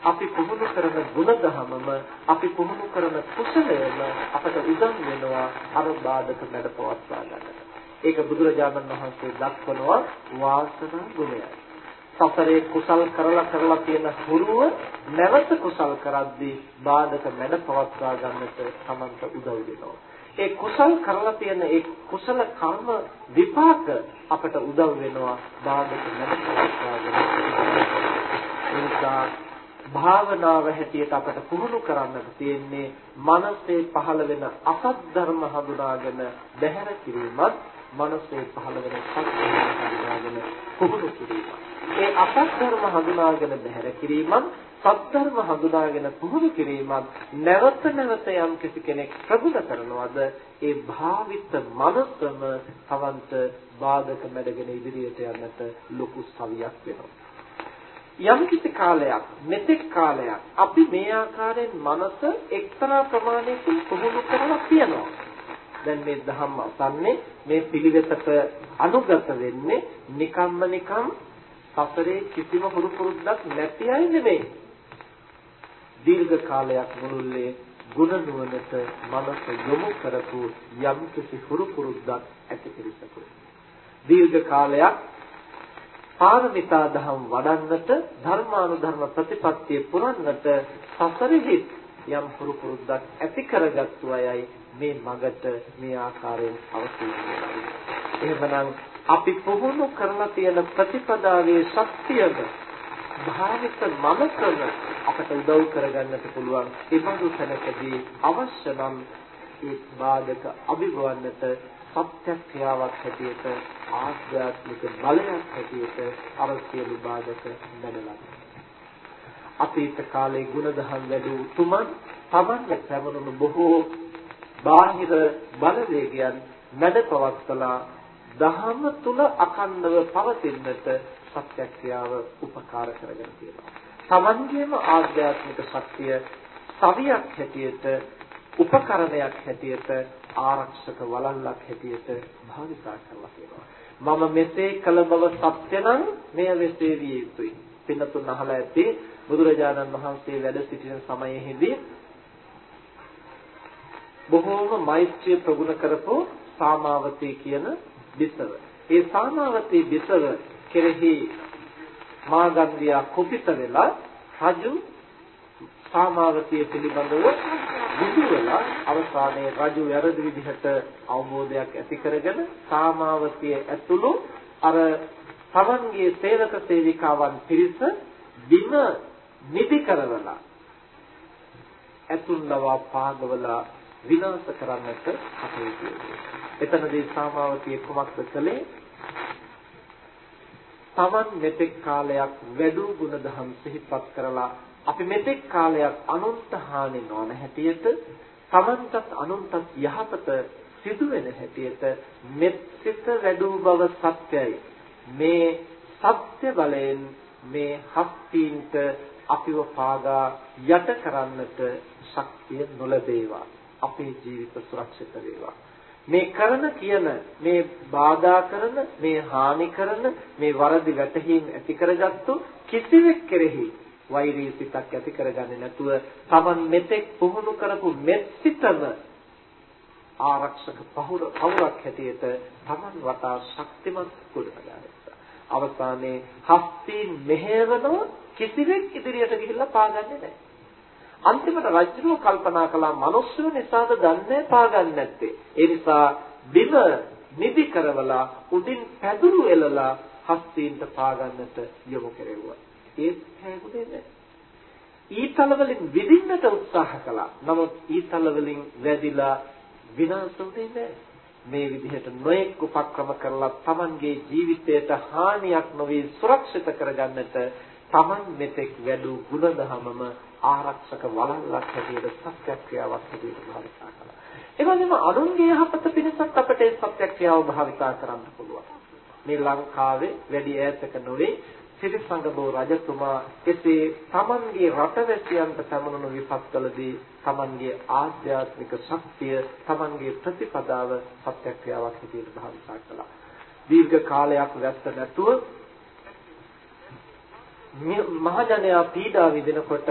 අපි පුහුණු කරන ගුණධමම අපි පුහුණු කරන කුසලයම අපට උදම් වෙනවා අර බාධක මැඩපවත්වා ගන්නට. ඒක බුදුරජාණන් වහන්සේ දක්වනවා වාසනා ගුණයයි. සසරේ කුසල් කරලා කරලා තියෙන හුරුව නැවත කුසල් කරද්දී බාධක මැඩ පවත්වා ගන්නට තමන්ට උදව් වෙනවා. ඒ කුසල් කරලා තියෙන ඒ කුසල කර්ම විපාක අපට උදව් වෙනවා බාධක මැඩ පවත්වා ගන්නට. භාවනාව හැටියට අපට පුහුණු කරන්නට තියෙන්නේ මනසේ පහළ වෙන අසත් ධර්ම හඳුනාගෙන බැහැර කිරීමත් මනසේ පහළ වෙන සත්‍ය හඳුනාගෙන පුහුණු කිරීමත් ඒ අපත් ධර්ම හඳුනාගෙන බැහැර කිරීමත් සත්‍යර්ම හඳුනාගෙන පුහුණු කිරීමත් නැවත නැවත යම් කිසි කෙනෙක් ප්‍රගුණ කරනවද? ඒ භාවිත මනසම තවන්ත බාධක මැඩගෙන ඉදිරියට යන්නට ලොකු සවියක් වෙනවා. යම් කිසි කාලයක් මෙතෙක් කාලයක් අපි මේ ආකාරයෙන් මනස එක්තරා ප්‍රමාණයකින් පුහුණු කරලා තියෙනවා. දැන් මේ ධම්ම අසන්නේ මේ පිළිවෙතට අනුගත වෙන්නේ නිකම්ම නිකම් සසරේ කිසිම හුරු පුරුද්දක් නැති අය නෙමෙයි. දීර්ඝ කාලයක් මුළුල්ලේ ගුණ නුවණට මනස යොමු කරපු යම් කිසි හුරු පුරුද්දක් ඇති පිරිසකු. දීර්ඝ කාලයක් පාරමිතා දහම් වඩන්නට ධර්මානුධර්ම ප්‍රතිපත්තිය පුරන්නට සසරෙහි යම් හුරු පුරුද්දක් ඇති කරගත්තු අයයි මේ මගට මේ ආකාරයෙන් අවසන් වෙනවා. එහෙමනම් අපි පුහුණු කරලා තියෙන ප්‍රතිපදාවේ ශක්තියද භාවිත මනසම අපට උදව් කරගන්නට පුළුවන්? ඒ බඳු තැනකදී අවශ්‍ය නම් ඒ බාධක අභිවවන්නට සත්‍ය ක්‍රියාවක් හැටියට ආධ්‍යාත්මික බලයක් හැටියට අවශ්‍ය බාධක බැලලා අතීත කාලේ ගුණධම් වැඩි උතුමන් තමන්ගේ පැවරුණු බොහෝ බාහිර බලවේගයන් මැඩ පවත්ලා දහම තුල අඛණ්ඩව පවතින්නට සත්‍යක්‍රියාව උපකාර කරගෙන තියෙනවා. තමන්ගේම ආධ්‍යාත්මික ශක්තිය සවියක් හැටියට උපකරණයක් හැටියට ආරක්ෂක වළල්ලක් හැටියට භාවිතා කරලා තියෙනවා. මම මෙසේ කළ බව සත්‍ය නම් මෙය වෙසේ විය යුතුයි. පින්නතුන් අහලා ඇති බුදුරජාණන් වහන්සේ වැඩ සිටින සමයෙහිදී බොහෝම මෛත්‍රිය ප්‍රගුණ කරපු සාමාවතී කියන බිසව. ඒ සාමාවතී බිසව කෙරෙහි මාගන්ධියා කුපිත වෙලා රජු සාමාවතිය පිළිබඳව විදුවලා අවසානයේ රජු වැරදි විදිහට අවබෝධයක් ඇති කරගෙන සාමාවතිය ඇතුළු අර තමන්ගේ සේවක සේවිකාවන් පිරිස බිම නිදි කරවලා ඇතුල්ලවා පාගවලා විනාශ කරන්නට කටයුතු එතනදී සාමාවතිය කුමක්ද කළේ? තමන් මෙතෙක් කාලයක් වැඩූ ගුණධම් සිහිපත් කරලා අපි මෙතෙක් කාලයක් අනුන්ට හානි නොවන හැටියට තමන්ටත් අනුන්ටත් යහපත සිදු වෙන හැටියට මෙත් සිත වැඩූ බව සත්‍යයි. මේ සත්‍ය බලයෙන් මේ හස්තීන්ට අපිව පාගා යට කරන්නට ශක්තිය නොලැබේවා. අපේ ජීවිත සුරක්ෂිත වේවා. මේ කරන කියන මේ බාධා කරන මේ හානි කරන මේ වරදි වැටහීම් ඇති කරගත්තු කිසිවෙක් කෙරෙහි වෛරී සිතක් ඇති කරගන්නේ නැතුව Taman මෙතෙක් පුහුණු කරපු මෙත් සිතම ආරක්ෂක පහුර පවුරක් හැටියට Taman වටා ශක්තිමත් කුඩගාගත්තා. අවසානයේ හස්තී මෙහෙවනෝ කිසිවෙක් ඉදිරියට ගිහිල්ලා පාගන්නේ නැහැ. අන්තිමට රජුව කල්පනා කළා මිනිස්සු නිසාද දන්නේ පාගන්නේ නැත්තේ. ඒ නිසා බිම නිදි කරවලා උඩින් පැදුරු එලලා හස්තීන්ට පාගන්නට යොමු කෙරෙව්වා. ඒත් හැගුනේ නැහැ. ඊතල වලින් විදින්නට උත්සාහ කළා. නමුත් ඊතල වලින් වැදිලා විනාශ වුනේ නැහැ. මේ විදිහට නොඑක් උපක්‍රම කරලා Tamanගේ ජීවිතයට හානියක් නොවේ සුරක්ෂිත කරගන්නට Taman මෙතෙක් වැඩු ගුණධමම ආරක්ෂක වළල්ලක් හැටියට සත්‍යක්‍රියාවක් හැටියට භාවිතා කළා. ඒ වගේම අනුන්ගේ යහපත පිණිසත් අපට ඒ සත්‍යක්‍රියාව භාවිතා කරන්න පුළුවන්. මේ ලංකාවේ වැඩි ඈතක නොවේ සිරිසංගබෝ රජතුමා එසේ තමන්ගේ රටවැසියන්ට පැමුණුණු විපත්වලදී තමන්ගේ ආධ්‍යාත්මික ශක්තිය තමන්ගේ ප්‍රතිපදාව සත්‍යක්‍රියාවක් හැටියට භාවිතා කළා. දීර්ඝ කාලයක් වැස්ස නැතුව මහජනයා පීඩා විඳිනකොට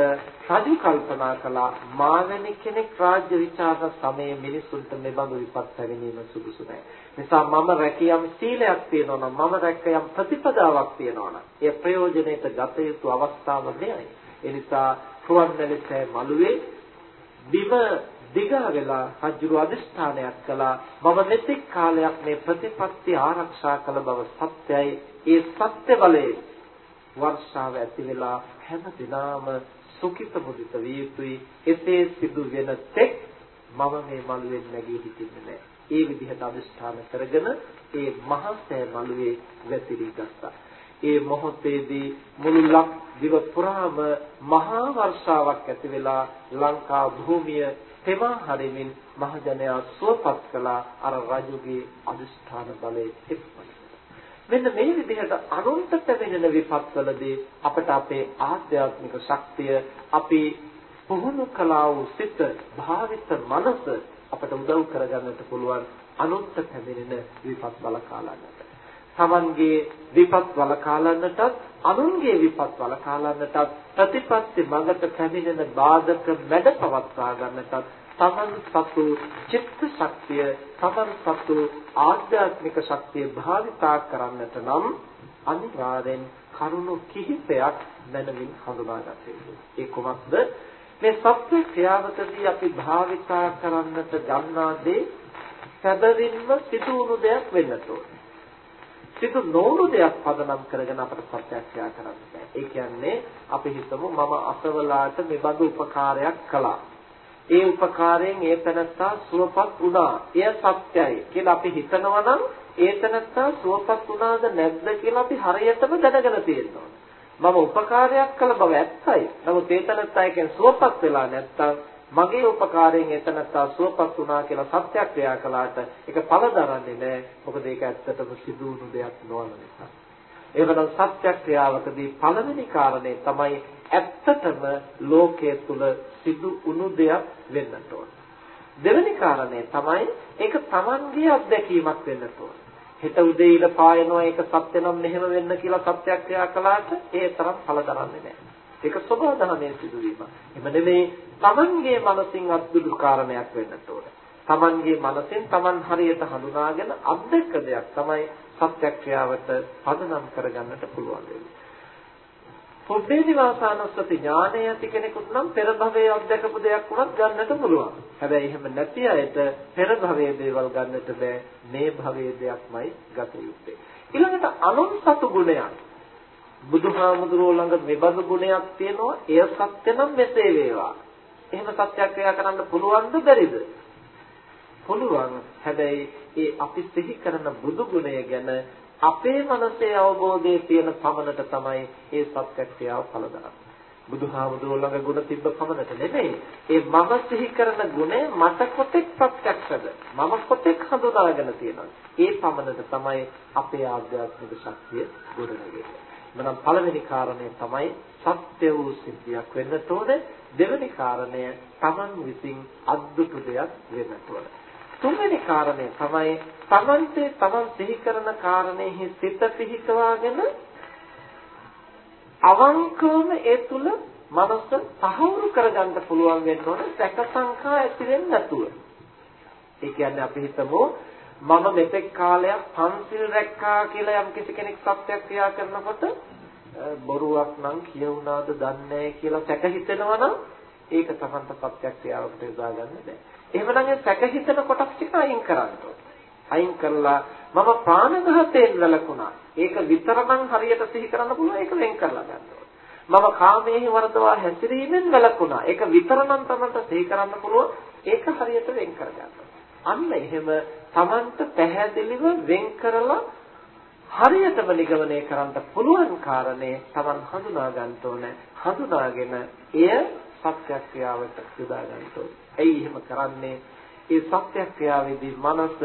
රජු කල්පනා කළා මාවැනි කෙනෙක් රාජ්‍ය විචාර සමයේ මිනිසුන්ට මෙබඳු විපත් පැමිණීම සුදුසු නැහැ. නිසා මම රැකියම් සීලයක් තියෙනවා නම් මම රැකියම් ප්‍රතිපදාවක් තියෙනවා නම් ඒ ප්‍රයෝජනෙට ගත යුතු අවස්ථාව මෙයයි. ඒ නිසා රුවන්වැලිසෑය මළුවේ බිම දිගා වෙලා රජු අධිෂ්ඨානයක් කළා මම මෙතෙක් කාලයක් මේ ප්‍රතිපත්ති ආරක්ෂා කළ බව සත්‍යයි. ඒ සත්‍ය බලයේ වර්ෂාව ඇති වෙලා හැම දිනම සුඛිත මුදිත විය යුතුයි එසේ සිදු වෙන තෙක් මම මේ මළුවෙන් නැගී හිටින්නේ නැහැ. ඒ විදිහට අදිස්ථාන කරගෙන ඒ මහා සෑ මළුවේ වැතිරී ගත්තා. ඒ මොහොතේදී මුළු ලක් දිව පුරාම මහා වර්ෂාවක් ඇති වෙලා ලංකා භූමිය තෙමා හරිමින් මහජනයා සුවපත් කළා අර රජුගේ අදිස්ථාන බලයේ එක්වන. මෙන්න මේ විදිහට අනුන්ට පැමිණෙන විපත්වලදී අපට අපේ ආධ්‍යාත්මික ශක්තිය අපි පුහුණු කළා වූ සිත භාවිත මනස අපට උදව් කරගන්නට පුළුවන් අනුන්ට පැමිණෙන විපත් බලකාලන්නට. තමන්ගේ විපත් වලකාලන්නටත් අනුන්ගේ විපත් වලකාලන්නටත් ප්‍රතිපත්ති මඟට පැමිණෙන බාධක මැඩ පවත්වා ගන්නටත් තමන් සතු චිත්ත ශක්තිය තමන් සතු ආධ්‍යාත්මික ශක්තිය භාවිතා කරන්නට නම් අනිවාර්යෙන් කරුණු කිහිපයක් මනමින් හඳුනාගත යුතුයි. ඒ කොමක්ද? මේ සත්‍ය ක්‍රියාවතදී අපි භාවිතා කරන්නට ගන්නා දේ සැබවින්ම සිදුවුණු දෙයක් වෙන්නට ඕනේ. සිදු නොවුණු දෙයක් පදනම් කරගෙන අපට සත්‍යක්‍රියා කරන්න බෑ. ඒ කියන්නේ අපි හිතමු මම අසවලාට මෙබඳු උපකාරයක් කළා. ඒ උපකාරයෙන් ඒ තනත්තා සුවපත් වුණා. එය සත්‍යයි කියලා අපි හිතනවා නම් ඒ තනත්තා සුවපත් වුණාද නැද්ද කියලා අපි හරියටම දැනගෙන තියෙනවා. මම උපකාරයක් කළ බව ඇත්තයි. නමුත් ඒ තනත්තා එකෙන් සුවපත් වෙලා නැත්තම් මගේ උපකාරයෙන් ඒ තනත්තා සුවපත් වුණා කියලා සත්‍යක්‍රියා කළාට ඒක පළදරන්නේ නැහැ. මොකද ඒක ඇත්තටම සිදුවුණු දෙයක් නොවන නිසා. එවනම් සත්‍යක්‍රියාවකදී පළවෙනි කාරණේ තමයි ඇත්තටම ලෝකයේ තුල සිදු වුණු දෙයක් වෙන්නට ඕන. දෙවෙනි කාරණය තමයි ඒක Tamanගේ අත්දැකීමක් වෙන්නට ඕන. හිත උදේ ඉල පායනවා ඒක සත්‍ය නම් මෙහෙම වෙන්න කියලා සත්‍යක්‍රියා කළාට ඒ තරම් ඵල දරන්නේ නැහැ. ඒක සබා දහමේ සිදුවීම. එම නෙමේ Tamanගේ මනසින් අද්දුරු කාරණයක් වෙන්නට ඕන. Tamanගේ මනසෙන් Taman හරියට හඳුනාගෙන අත්දැක දෙයක් තමයි සත්‍යක්‍රියාවට පදනම් කරගන්නට පුළුවන් වෙන්නේ. පොබ්බේදි වාසානස්සති ඥානය ඇති කෙනෙකුට නම් පෙර භවයේ අත්දකපු දෙයක් වුණත් ගන්නට පුළුවන්. හැබැයි එහෙම නැති අයට පෙර භවයේ දේවල් ගන්නට බෑ. මේ භවයේ දෙයක්මයි ගත යුත්තේ. ඊළඟට අනුන් සතු ගුණයක්. බුදුහාමුදුරුවෝ ළඟ මෙබඳු ගුණයක් තියෙනවා. එය සත්‍ය නම් මෙසේ වේවා. එහෙම සත්‍යක්‍රියා කරන්න පුළුවන්ද බැරිද? පුළුවන්. හැබැයි ඒ අපි සිහි කරන බුදු ගුණය ගැන අපේ මනසේ අවබෝධයේ තියෙන පමණට තමයි ඒ සත්‍යක්‍රියාව පළදරන්නේ. බුදුහාමුදුරුවෝ ළඟ ගුණ තිබ්බ පමණට නෙමෙයි. ඒ මම සිහි කරන ගුණය මට කොතෙක් ප්‍රත්‍යක්ෂද? මම කොතෙක් හඳුනාගෙන තියෙනවද? ඒ පමණට තමයි අපේ ආධ්‍යාත්මික ශක්තිය ගොඩනගෙන්නේ. මනම් පළවෙනි කාරණය තමයි සත්‍ය වූ සිද්ධියක් වෙන්නට ඕනේ. දෙවෙනි කාරණය Taman විසින් අද්දුටු දෙයක් වෙන්නට ඕනේ. තුන්වෙනි කාරණය තමයි තමන්ට තමන් සිහි කරන කාරණෙහි සිත පිහිටවාගෙන අවංකවම ඒ තුල මනස සහවුරු කරගන්න පුළුවන් වෙන්න ඕන සැක සංකා ඇති වෙන්නේ නැතුව. ඒ කියන්නේ අපි හිතමු මම මෙතෙක් කාලයක් පන්සිල් රැක්කා කියලා යම් කිසි කෙනෙක් සත්‍යයක් ක්‍රියා කරනකොට බොරුවක් නම් කියවුණාද දන්නේ කියලා සැක හිතෙනවා නම් ඒක තමන්ට සත්‍යයක් ක්‍රියාවකට යොදා ගන්න බෑ. එහෙමනම් ඒ සැක හිතන කොටස් ටික අයින් කරන්න අයින් කරලා මම ප්‍රාණඝාතයෙන් වැළකුණා. ඒක විතරනම් හරියට සිහි කරන්න පුළුවන් ඒක වෙන් කරලා ගන්න මම කාමයේ වර්ධවා හැසිරීමෙන් වැළකුණා. ඒක විතරනම් Tamanට සිහි කරන්න පුළුවන් ඒක හරියට වෙන් කරගන්න. අන්න එහෙම Tamanට පැහැදිලිව වෙන් කරලා හරියටම නිගමනය කරන්න පුළුවන් කාරණේ Taman හඳුනා ගන්න ඕනේ. හඳුනාගෙන එය සත්‍යක්‍රියාවට යොදා ගන්න ඕනේ. ඇයි එහෙම කරන්නේ? ඒ සත්‍යක්‍රියාවේදී මනස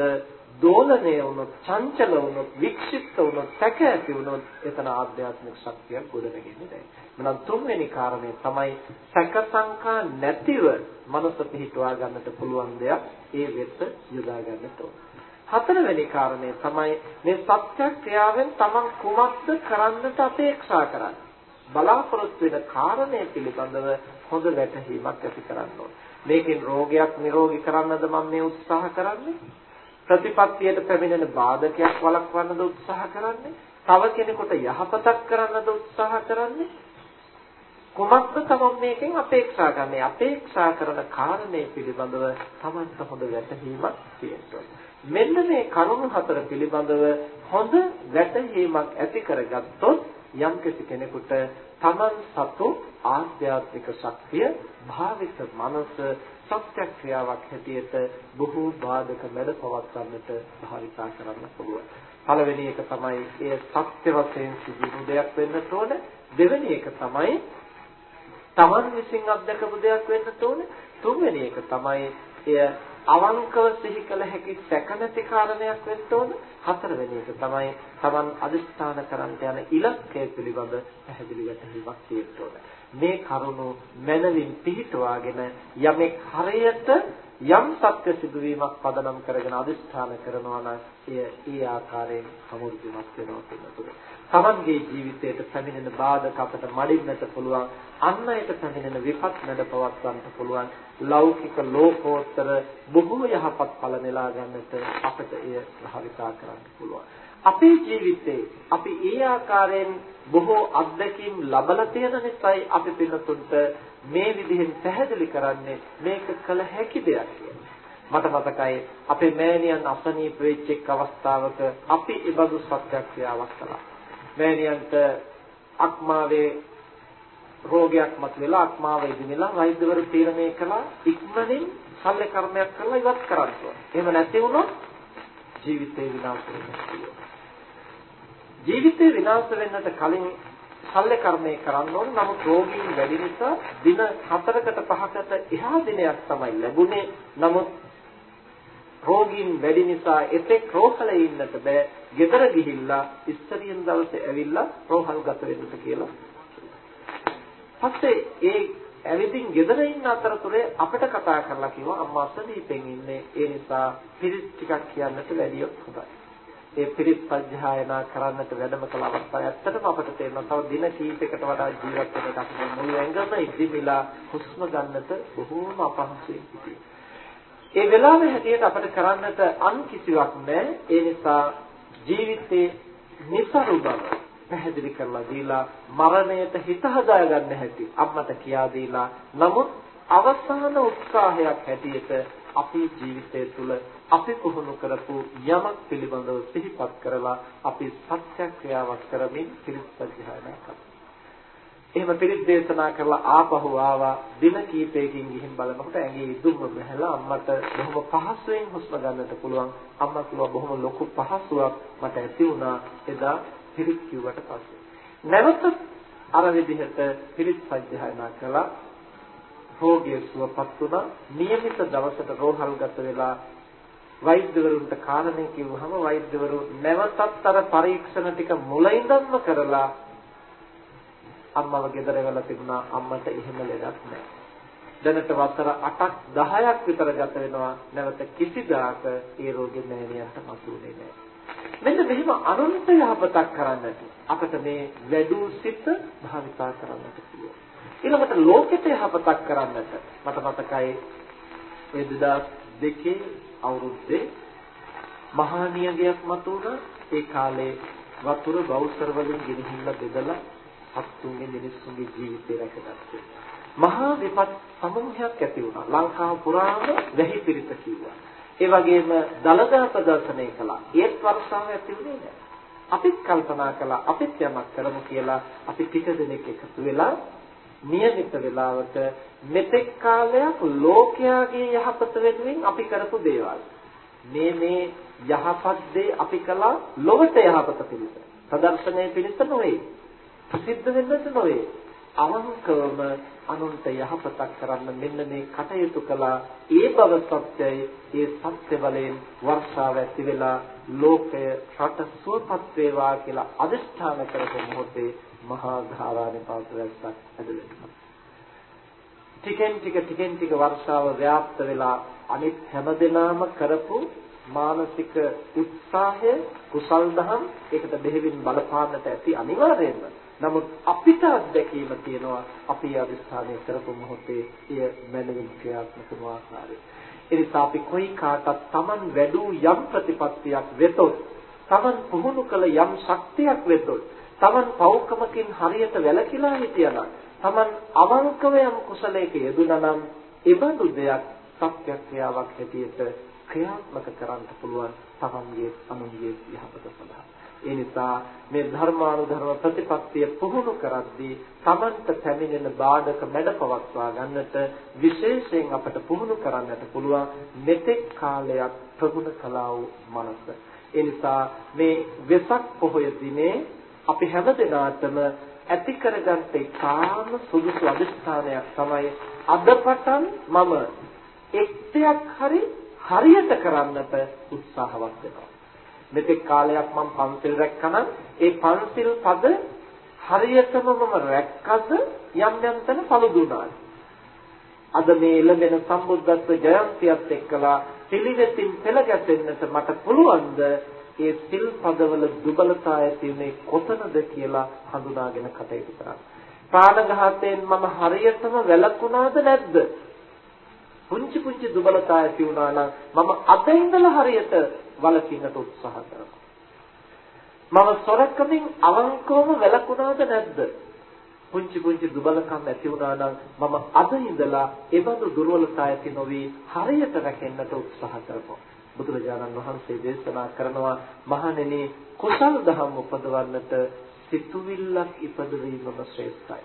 දෝලණය වුණොත්, චංචල වුණොත්, වික්ෂිප්ත වුණොත්, සැක ඇති වුණොත් එතන ආධ්‍යාත්මික ශක්තියක් ගොඩනගෙන්නේ නැහැ. මනම් තුන්වෙනි කාරණේ තමයි සැක සංකා නැතිව මනස පිහිටුවා ගන්නට පුළුවන් දෙයක් ඒ වෙත යොදා ගන්නට ඕනේ. හතරවෙනි කාරණය තමයි මේ සත්‍යක්‍රියාවෙන් තමන් කුමක්ද කරන්නට අපේක්ෂා කරන්නේ. බලාපොරොත්තු වෙන කාරණය පිළිබඳව හොඳ වැටහීමක් ඇති කරන්න ඕනේ. මේකෙන් රෝගයක් නිරෝගී කරන්නද මම මේ උත්සාහ කරන්නේ? ප්‍රතිපත්තියට පැමිණෙන බාධකයක් වළක්වන්නද උත්සාහ කරන්නේ? තව කෙනෙකුට යහපතක් කරන්නද උත්සාහ කරන්නේ? කුමක්ද තමන් මේකෙන් අපේක්ෂා කරන්නේ? අපේක්ෂා කරන කාරණේ පිළිබඳව තමන්ට හොඳ වැටහීමක් තියෙන්න මෙන්න මේ කරුණු හතර පිළිබඳව හොඳ වැටහීමක් ඇති කරගත්තොත් යම්කිසි කෙනෙකුට තමන් සතු ආධ්‍යාත්මික ශක්තිය භාවිත මනස සත්‍ය ක්‍රියාවක් හැටියට බොහෝ බාධක මැද පවත්වන්නට භාවිතා කරන්න පුළුවන්. පළවෙනි එක තමයි එය සත්‍ය වශයෙන් සිදුවු දෙයක් වෙන්න ඕන. දෙවෙනි එක තමයි තමන් විසින් අත්දකපු දෙයක් වෙන්න ඕන. තුන්වෙනි එක තමයි එය අවංකව සිහි කළ හැකි සැකනති කාරණයක් වෙන්න ඕන. හතරවෙනි එක තමයි Taman අදිස්ථාන කරන්ට යන ඉලක්කය පිළිබඳ පැහැදිලි වැටහීමක් තියෙන්න ඕන. මේ කරුණු මනවින් පිහිටුවාගෙන යමෙක් හරියට යම් සත්‍ය සිදුවීමක් පදනම් කරගෙන අදිස්ථාන කරනවා නම් එය ඒ ආකාරයෙන් සමුර්ධිමත් වෙනවා කියනතුරු. තමන්ගේ ජීවිතයට පැමිණෙන බාධක අපට මඩින්නට පුළුවන් අන් අයට පැමිණෙන විපත් නැඩ පවත්වන්නට පුළුවන් ලෞකික ලෝකෝත්තර බොහෝ යහපත් ඵල නෙලා ගන්නට අපට එය භාවිතා කරන්න පුළුවන් අපේ ජීවිතේ අපි ඒ ආකාරයෙන් බොහෝ අත්දැකීම් ලබලා තියෙන නිසායි අපි පින්නතුන්ට මේ විදිහෙන් පැහැදිලි කරන්නේ මේක කළ හැකි දෙයක් කියලා. මට මතකයි අපේ මෑණියන් අසනීප වෙච්ච එක් අවස්ථාවක අපි ඒ බඳු සත්‍යක්‍රියාවක් කළා. මෑණියන්ට අක්මාවේ රෝගයක් මතුවලා අක්මාව ඉදිමිලා වෛද්‍යවරු තීරණය කළා ඉක්මනින් ශල්‍ය කර්මයක් කරලා ඉවත් කරන්න ඕන. එහෙම නැති වුණොත් ජීවිතේ විනාශ වෙනවා. ජීවිතේ විනාශ වෙන්නට කලින් ශල්‍ය කර්මය කරන්න ඕන. නමුත් රෝගීන් වැඩි නිසා දින 4කට 5කට එහා දිනයක් තමයි ලැබුණේ. නමුත් රෝගීන් වැඩි නිසා එතෙක් රෝහලේ ඉන්නට බෑ. ගෙදර ගිහිල්ලා ඉස්තරියෙන් දවසේ ඇවිල්ලා රෝහල් ගත වෙන්නට කියලා. පස්සේ ඒ ඇවිදින් ගෙදර ඉන්න අතරතුරේ අපිට කතා කරලා කිව්වා අම්මා අසනීපෙන් ඉන්නේ. ඒ නිසා පිරිත් ටිකක් කියන්නට වැඩියොත් හොඳයි. ඒ පිරිත් සජ්ජායනා කරන්නට වැඩම කළ අවස්ථාව ඇත්තටම අපට තේරෙනවා තව දින කීපයකට වඩා ජීවත් වෙන එකක් මුළු ඇඟම ඉදිමිලා හුස්ම ගන්නට බොහෝම අපහසුයි සිටියේ. ඒ වෙලාවේ හැටියට අපිට කරන්නට අන් කිසිවක් නැහැ. ඒ නිසා ජීවිතේ નિසරු බව පැහැදිලි කරලා දීලා මරණයට හිත හදාගන්න හැටි අම්මට කියා දීලා නමුත් අවසාන උත්සාහයක් හැටියට අපේ ජීවිතය තුළ අපි පුහුණු කරපු යමක් පිළිබඳව සිහිපත් කරලා අපි සත්‍යක්‍රියාවක් කරමින් පිරිත් සත්‍යයනා කරමු. එහෙම පිරිත් දේශනා කරලා ආපහු ආවා දින කීපයකින් ගිහින් බලනකොට ඇඟේ ඉදුම්ම බහැලා අම්මට බොහොම පහසුවෙන් හුස්ම ගන්නට පුළුවන්. අම්මා කිව්වා බොහොම ලොකු පහසුවක් මට ඇති වුණා එදා පිරිත් කිව්වට පස්සේ. නැවත අර විදිහට පිරිත් සත්‍යයනා කළා රෝගය සුවපත් වුණා. નિયમિત දවසට රෝහල්ගත වෙලා වෛද්‍යවරුන්ට කාරණේ කිව්වහම වෛද්‍යවරු නැවතත් අර පරීක්ෂණ ටික මුලින්දම්ම කරලා අම්මව ගෙදර වෙලා තිබුණා අම්මට එහෙම ලෙඩක් නැහැ. දැනට වසර 8ක් 10ක් විතර ගත වෙනවා නැවත කිසිදාක ඒ රෝගේ මෑණියන්ට මතුනේ නැහැ. මෙන්න මෙහිම අනන්ත යහපතක් කරන්නට අපිට මේ වැඩූ සිත භාවිතා කරන්නට පුළුවන්. ඊළඟට ලෝකෙට යහපතක් කරන්නට මට මතකයි ඒ 2002 අවුරුද්දේ මහා නියගයක් මතුවුණා ඒ කාලේ වතුර බවුසර් වලින් ගෙනහිල්ලා බෙදලා සත්තුන්ගේ මිනිස්සුන්ගේ ජීවිතය රැකගත්තා. මහා විපත් සමූහයක් ඇති වුණා. ලංකාව පුරාම වැහි පිරිත කිව්වා. ඒ වගේම දලදා ප්‍රදර්ශනය කළා. ඒත් වර්ෂාව ඇති වුණේ නැහැ. අපිත් කල්පනා කළා අපිත් යමක් කරමු කියලා අපි ටික දෙනෙක් එකතු වෙලා નિયમિત වෙලාවට මෙතෙක් කාලයක් ලෝකයාගේ යහපත වෙනුවෙන් අපි කරපු දේවල් මේ මේ යහපත් දේ අපි කළා ලොවට යහපත පිණිස. ප්‍රදර්ශනයේ පිණිස නොවේ. ප්‍රසිද්ධ වෙන්නට නොවේ. අවංකවම අනුන්ට යහපතක් කරන්න මෙන්න මේ කටයුතු කළා. ඒ බව සත්‍යයි. ඒ සත්‍ය බලයෙන් වර්ෂාව ඇති වෙලා ලෝකය රට සුවපත් වේවා කියලා අදිෂ්ඨාන කරපු මොහොතේ මහා ධාරානේ පාසලක් ඇදලා. ටිකෙන් ටික ටිකෙන් ටික වර්ෂාව ව්‍යාප්ත වෙලා අනිත් හැමදෙනාම කරපු මානසික උත්සාහය කුසල් දහම් ඒකට දෙහිවින් බලපාන්නට ඇති අනිවාර්යයෙන්ම නමුත් අපිට අත්දැකීම තියෙනවා අපි අදිස්ථානය කරපු මොහොතේ එය මනමින් ක්‍රියාත්මක වන ආකාරය. ඒ නිසා අපි කොයි කාටත් Taman වැඩූ යම් ප්‍රතිපත්තියක් වෙතොත් Taman පුහුණු කළ යම් ශක්තියක් වෙතොත් Taman පෞකමකින් හරියට වැළකීලා හිටියනම් Taman අවංකව යම් කුසලයක යෙදුණා නම් ඒබඳු දෙයක් සත්‍ය ක්‍රියාවක් හැටියට ක්‍රියාත්මක කරන්න පුළුවන් Tamanගේ අනුන්ගේ යහපත සඳහා. ඒ නිසා මේ ධර්මානුධර්ම ප්‍රතිපත්තිය පුහුණු කරද්දී Tamanට පැමිණෙන බාධක මැඩපවත්වා ගන්නට විශේෂයෙන් අපට පුහුණු කරන්නට පුළුවන් මෙතෙක් කාලයක් ප්‍රගුණ කළා වූ මනස. ඒ නිසා මේ වෙසක් පොහොය දිනේ අපි හැමදෙනාටම ඇති කරගන්න ඉතාම සුදුසු අදිස්ථානයක් තමයි අද පටන් මම එක්තයක් හරි හරියට කරන්නට උත්සාහවත් වෙනවා. මෙතෙක් කාලයක් මම පන්සිල් රැක්කනම් ඒ පන්සිල් පද හරියටම මම රැක්කද යම් යම් තැන පළුදුනා. අද මේ ලැබෙන සම්බුද්ධත්ව ජයන්තියත් එක්කලා පිළිවෙතින් පෙළ ගැසෙන්නට මට පුළුවන්ද ඒ සිල් පදවල දුබලතා ඇති උනේ කොතනද කියලා හඳුනාගෙන කටයුතු කරන්න. ප්‍රාණඝාතයෙන් මම හරියටම වැළකුණාද නැද්ද? පුංචි පුංචි දුබලතා ඇති වුණා නම් මම අද ඉඳලා හරියට වළකින්නට උත්සාහ කරනවා. මම සොරකමින් අවංකවම වැළකුණාද නැද්ද? පුංචි පුංචි දුබලකම් ඇති වුණා නම් මම අද ඉඳලා ඒබඳු දුර්වලතා ඇති නොවි හරියට රැකෙන්නට උත්සාහ කරනවා. බුදුරජාණන් වහන්සේ දේශනා කරනවා මහණෙනි කුසල් දහම් උපදවන්නට සිතුවිල්ලක් ඉපදවීමම ශ්‍රේෂ්ඨයි.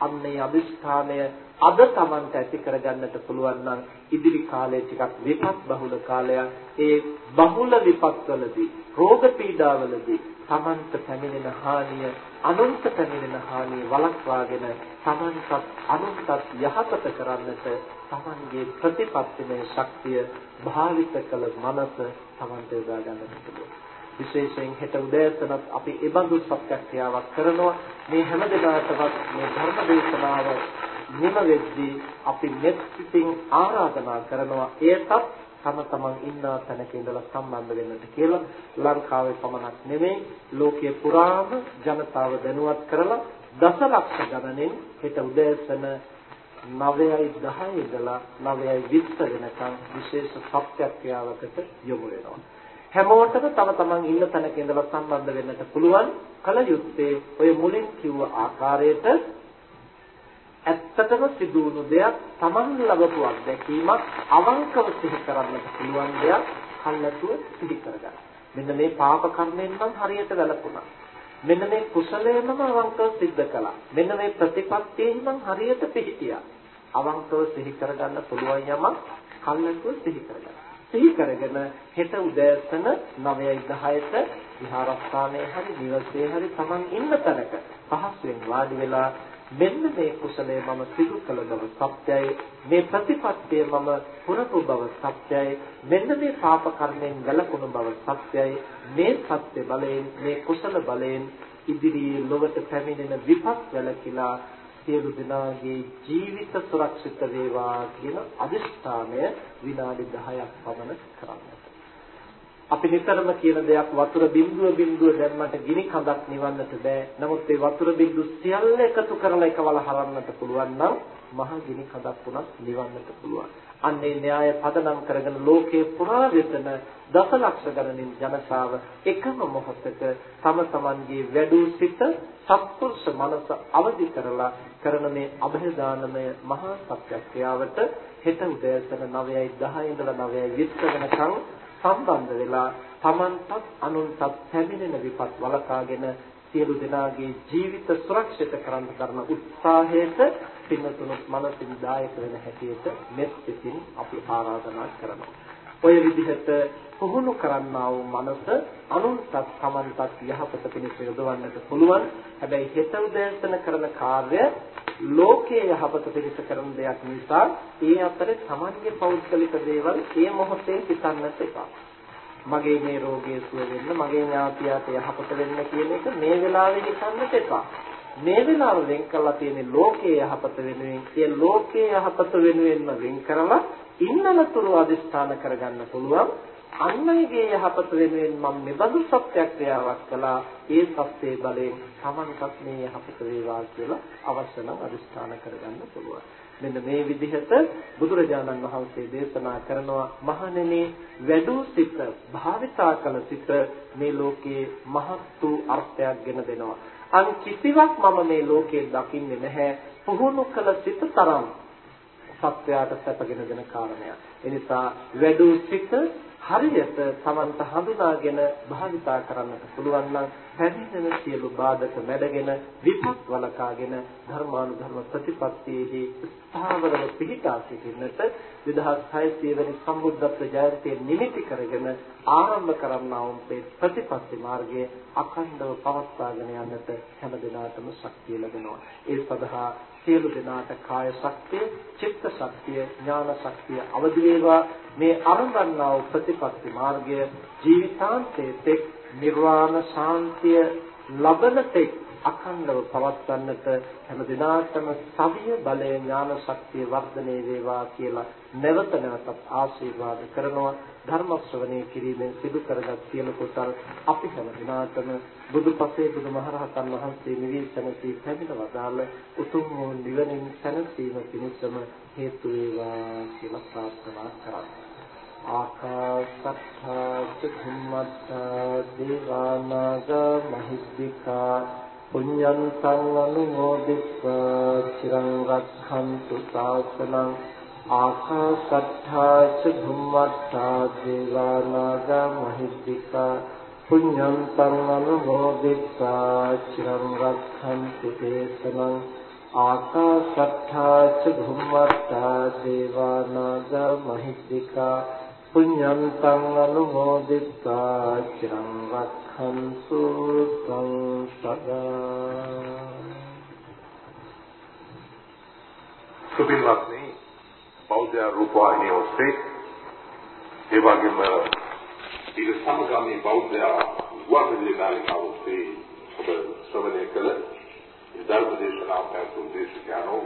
අන්නේ අදිස්ථානය අද Tamanට ඇති කරගන්නට පුළුවන් නම් ඉදිරි කාලේ ටිකක් විපත් බහුල කාලයක්. ඒ බහුල විපත්වලදී රෝග පීඩාවලදී Tamanට පැමිණෙන හානිය අනුන්ට පැමිණෙන හානිය වළක්වාගෙන Tamanටත් අනුන්ටත් යහපත කරන්නට Tamanගේ ප්‍රතිපත්තිමය ශක්තිය භාවිත කළ මනස Tamanට යොදා ගන්නට පුළුවන්. විශේෂයෙන් හෙට උදෑසනත් අපි ඒ බඳු සත්‍යක්‍රියාවක් කරනවා. මේ හැම දිනකටවත් මේ ධර්ම දේශනාව නිම වෙද්දී අපි මෙත් සිතින් ආරාධනා කරනවා. එයටත් තම තමන් ඉන්න තැනක ඉඳලා සම්බන්ධ වෙන්නට කියලා ලංකාවේ පමණක් නෙමෙයි ලෝකයේ පුරාම ජනතාව දැනුවත් කරලා දසලක්ෂ ගණනින් හෙට උදෑසන 9යි 10 ඉඳලා 9යි 20 වෙනකන් විශේෂ සත්‍යක්‍රියාවකට යොමු වෙනවා. හැමෝටම තම තමන් ඉන්න තැනක ඉඳලා සම්බන්ධ වෙන්නට පුළුවන් කල යුත්තේ ඔය මුලින් කිව්ව ආකාරයට ඇත්තටම සිදුවුණු දෙයක් තමන් ලබපු අත්දැකීමක් අවංකව සිහි කරන්නට පුළුවන් දෙයක් කල්ලාතුව සිහි කරගන්න. මෙන්න මේ පාප කර්මෙන් නම් හරියට වැළකුණා. මෙන්න මේ කුසලයෙන්ම අවංකව සිද්ධ කළා. මෙන්න මේ ප්‍රතිපත්තියෙන් නම් හරියට පිහිටියා. අවංකව සිහි කරගන්න පුළුවන් යමක් කල්ලාතුව සිහි කරගන්න. සිහි කරගෙන හෙට උදෑසන 9යි 10ට විහාරස්ථානයේ හරි නිවසේ හරි Taman ඉන්න තැනක පහසුවෙන් වාඩි වෙලා මෙන්න මේ කුසලය මම සිදු කළ බව සත්‍යයි. මේ ප්‍රතිපත්තිය මම පුරපු බව සත්‍යයි. මෙන්න මේ පාප කර්මෙන් වැළකුණු බව සත්‍යයි. මේ සත්‍ය බලයෙන් මේ කුසල බලයෙන් ඉදිරියේ ලොවට පැමිණෙන විපත් වැළකීලා සියලු දෙනාගේ ජීවිත සුරක්ෂිත වේවා කියන අදිෂ්ඨානය විනාඩි 10ක් පමණ කරන්නට. අපි නිතරම කියන දෙයක් වතුර බිඳුව බිඳුව දැම්මට ගිනි කඳක් නිවන්නට බෑ. නමුත් ඒ වතුර බිඳු සියල්ල එකතු කරලා එකවල හරන්නට පුළුවන් නම් මහ ගිනි කඳක් වුණත් නිවන්නට පුළුවන්. අන්නේ න්‍යාය පදනම් කරගෙන ලෝකයේ පුරා වෙතන දසලක්ෂ ගණනින් ජනතාව එකම මොහොතක තම තමන්ගේ වැඩූ සිත සත්පුරුෂ මනස අවදි කරලා කරන මේ અભය දානමය මහා සත්‍යක්‍රියාවට හෙට උදෑසන 9යි 10 ඉඳලා 9යි 20 වෙනකම් සම්බන්ධ වෙලා තමන්ටත් අනුන්ටත් පැමිණෙන විපත් වළකාගෙන සියලු දෙනාගේ ජීවිත සුරක්ෂිත කරන්න කරන උත්සාහයට පින්නතුණුත් මනසින් දායක වෙන හැටියට මෙත් සිතින් අපි ආරාධනා කරනවා. ඔය විදිහට පුහුණු කරන්නා වූ මනස අනුන්ටත් සමන්ටත් යහපත පිණිස යොදවන්නට පුළුවන්. හැබැයි හෙට උදෑසන කරන කාර්ය ලෝකයේ යහපත පිණිස කරන දෙයක් නිසා ඒ අතරේ Tamanගේ පෞද්ගලික දේවල් ඒ මොහොතේ හිතන්නට එපා. මගේ මේ රෝගය සුව වෙන්න, මගේ ඥාතියාට යහපත වෙන්න කියන එක මේ වෙලාවේ හිතන්නට එපා. මේ වෙලාව වෙන් කරලා තියෙන ලෝකයේ යහපත වෙනුවෙන්, ඒ ලෝකයේ යහපත වෙනුවෙන්ම වෙන් කරලා ඉන්නලතුරු අදිස්ථාන කරගන්න පුළුවන්. අන්නයිගේ යහපත වෙනුවෙන් මම මෙබඳු සත්‍යක්‍රියාවක් කළා ඒ සත්‍යයේ බලයෙන් Tamanටත් මේ යහපත වේවා කියලා අවශ්‍ය නම් අදිස්ථාන කරගන්න පුළුවන් මෙන්න මේ විදිහට බුදුරජාණන් වහන්සේ දේශනා කරනවා මහණෙනි වැඩූ සිත භාවිතා කළ සිත මේ ලෝකයේ මහත් වූ අර්ථයක් ගෙන දෙනවා අන් කිසිවක් මම මේ ලෝකේ දකින්නේ නැහැ පුහුණු කළ සිත තරම් සත්‍යයට සැපගෙන දෙන කාරණයක්. ඒ නිසා වැඩූ සිත හරියට Tamanta හඳුනාගෙන භාවිතා කරන්නට පුළුවන් නම් පැමිණෙන සියලු බාධක මැඩගෙන විපත් වලකාගෙන ධර්මානුධර්ම ප්‍රතිපත්තියෙහි ස්ථාවරව පිහිටා සිටින්නට 2600 වෙනි සම්බුද්ධත්ව ජයන්තිය නිමිති කරගෙන ආරම්භ කරන්නා වූ ප්‍රතිපත්ති මාර්ගයේ අඛණ්ඩව පවත්වාගෙන යන්නට හැම දිනාටම ශක්තිය ලැබෙනවා. ඒ සඳහා සියලු දෙනාට කාය ශක්තිය, චිත්ත ශක්තිය, ඥාන ශක්තිය අවදි වේවා. මේ අරඹන්නා වූ ප්‍රතිපත්ති මාර්ගය ජීවිතාන්තයේ තෙක් නිර්වාණ ශාන්තිය ලබන තෙක් අඛණ්ඩව පවත්වන්නට හැම දිනාටම සවිය බලය ඥාන ශක්තිය වර්ධනය වේවා කියලා නැවත නැවතත් ආශිර්වාද කරනවා. ධර්ම ශ්‍රවණය කිරීමෙන් සිදු කරගත් සියලු කුසල් අපි හැම දිනාටම බුදුපසේ බුදුමහරහතන් වහන්සේ නිවී සැනසී පැමිණ වදාළ උතුම් වූ නිවනින් සැනසීම පිණිසම හේතු වේවා කියලා ප්‍රාර්ථනා කරමු ආකාසත්තා චුම්මත්තා දේවානාග මහිද්దికා පුඤ්ඤන්තං අනුමෝදිත්වා චිරං රක්ඛන්තු සාසනං ආකාසත්තා චුම්මත්තා දේවානාග මහිද්దికා පුඤ්ඤන්තං අනුමෝදිත්වා චිරං රක්ඛන්තු දේශනං ආකාසත්තා චුම්මත්තා දේවානාග මහිද්దికා පුඤ්ඤන්තං අනුමෝදිත්වා චිරං රක්ඛන්තු සංසදා
සුබින්වත්නි බෞද්ධ රූපවාහිනිය ඔස්සේ ඒ වගේම ඊට සමගාමී බෞද්ධ වර්ධනය කාර්යය ඔස්සේ ඔබ ශ්‍රවණය කළ ධර්ම දේශනාව පැවතුම් දේශකයන්ෝ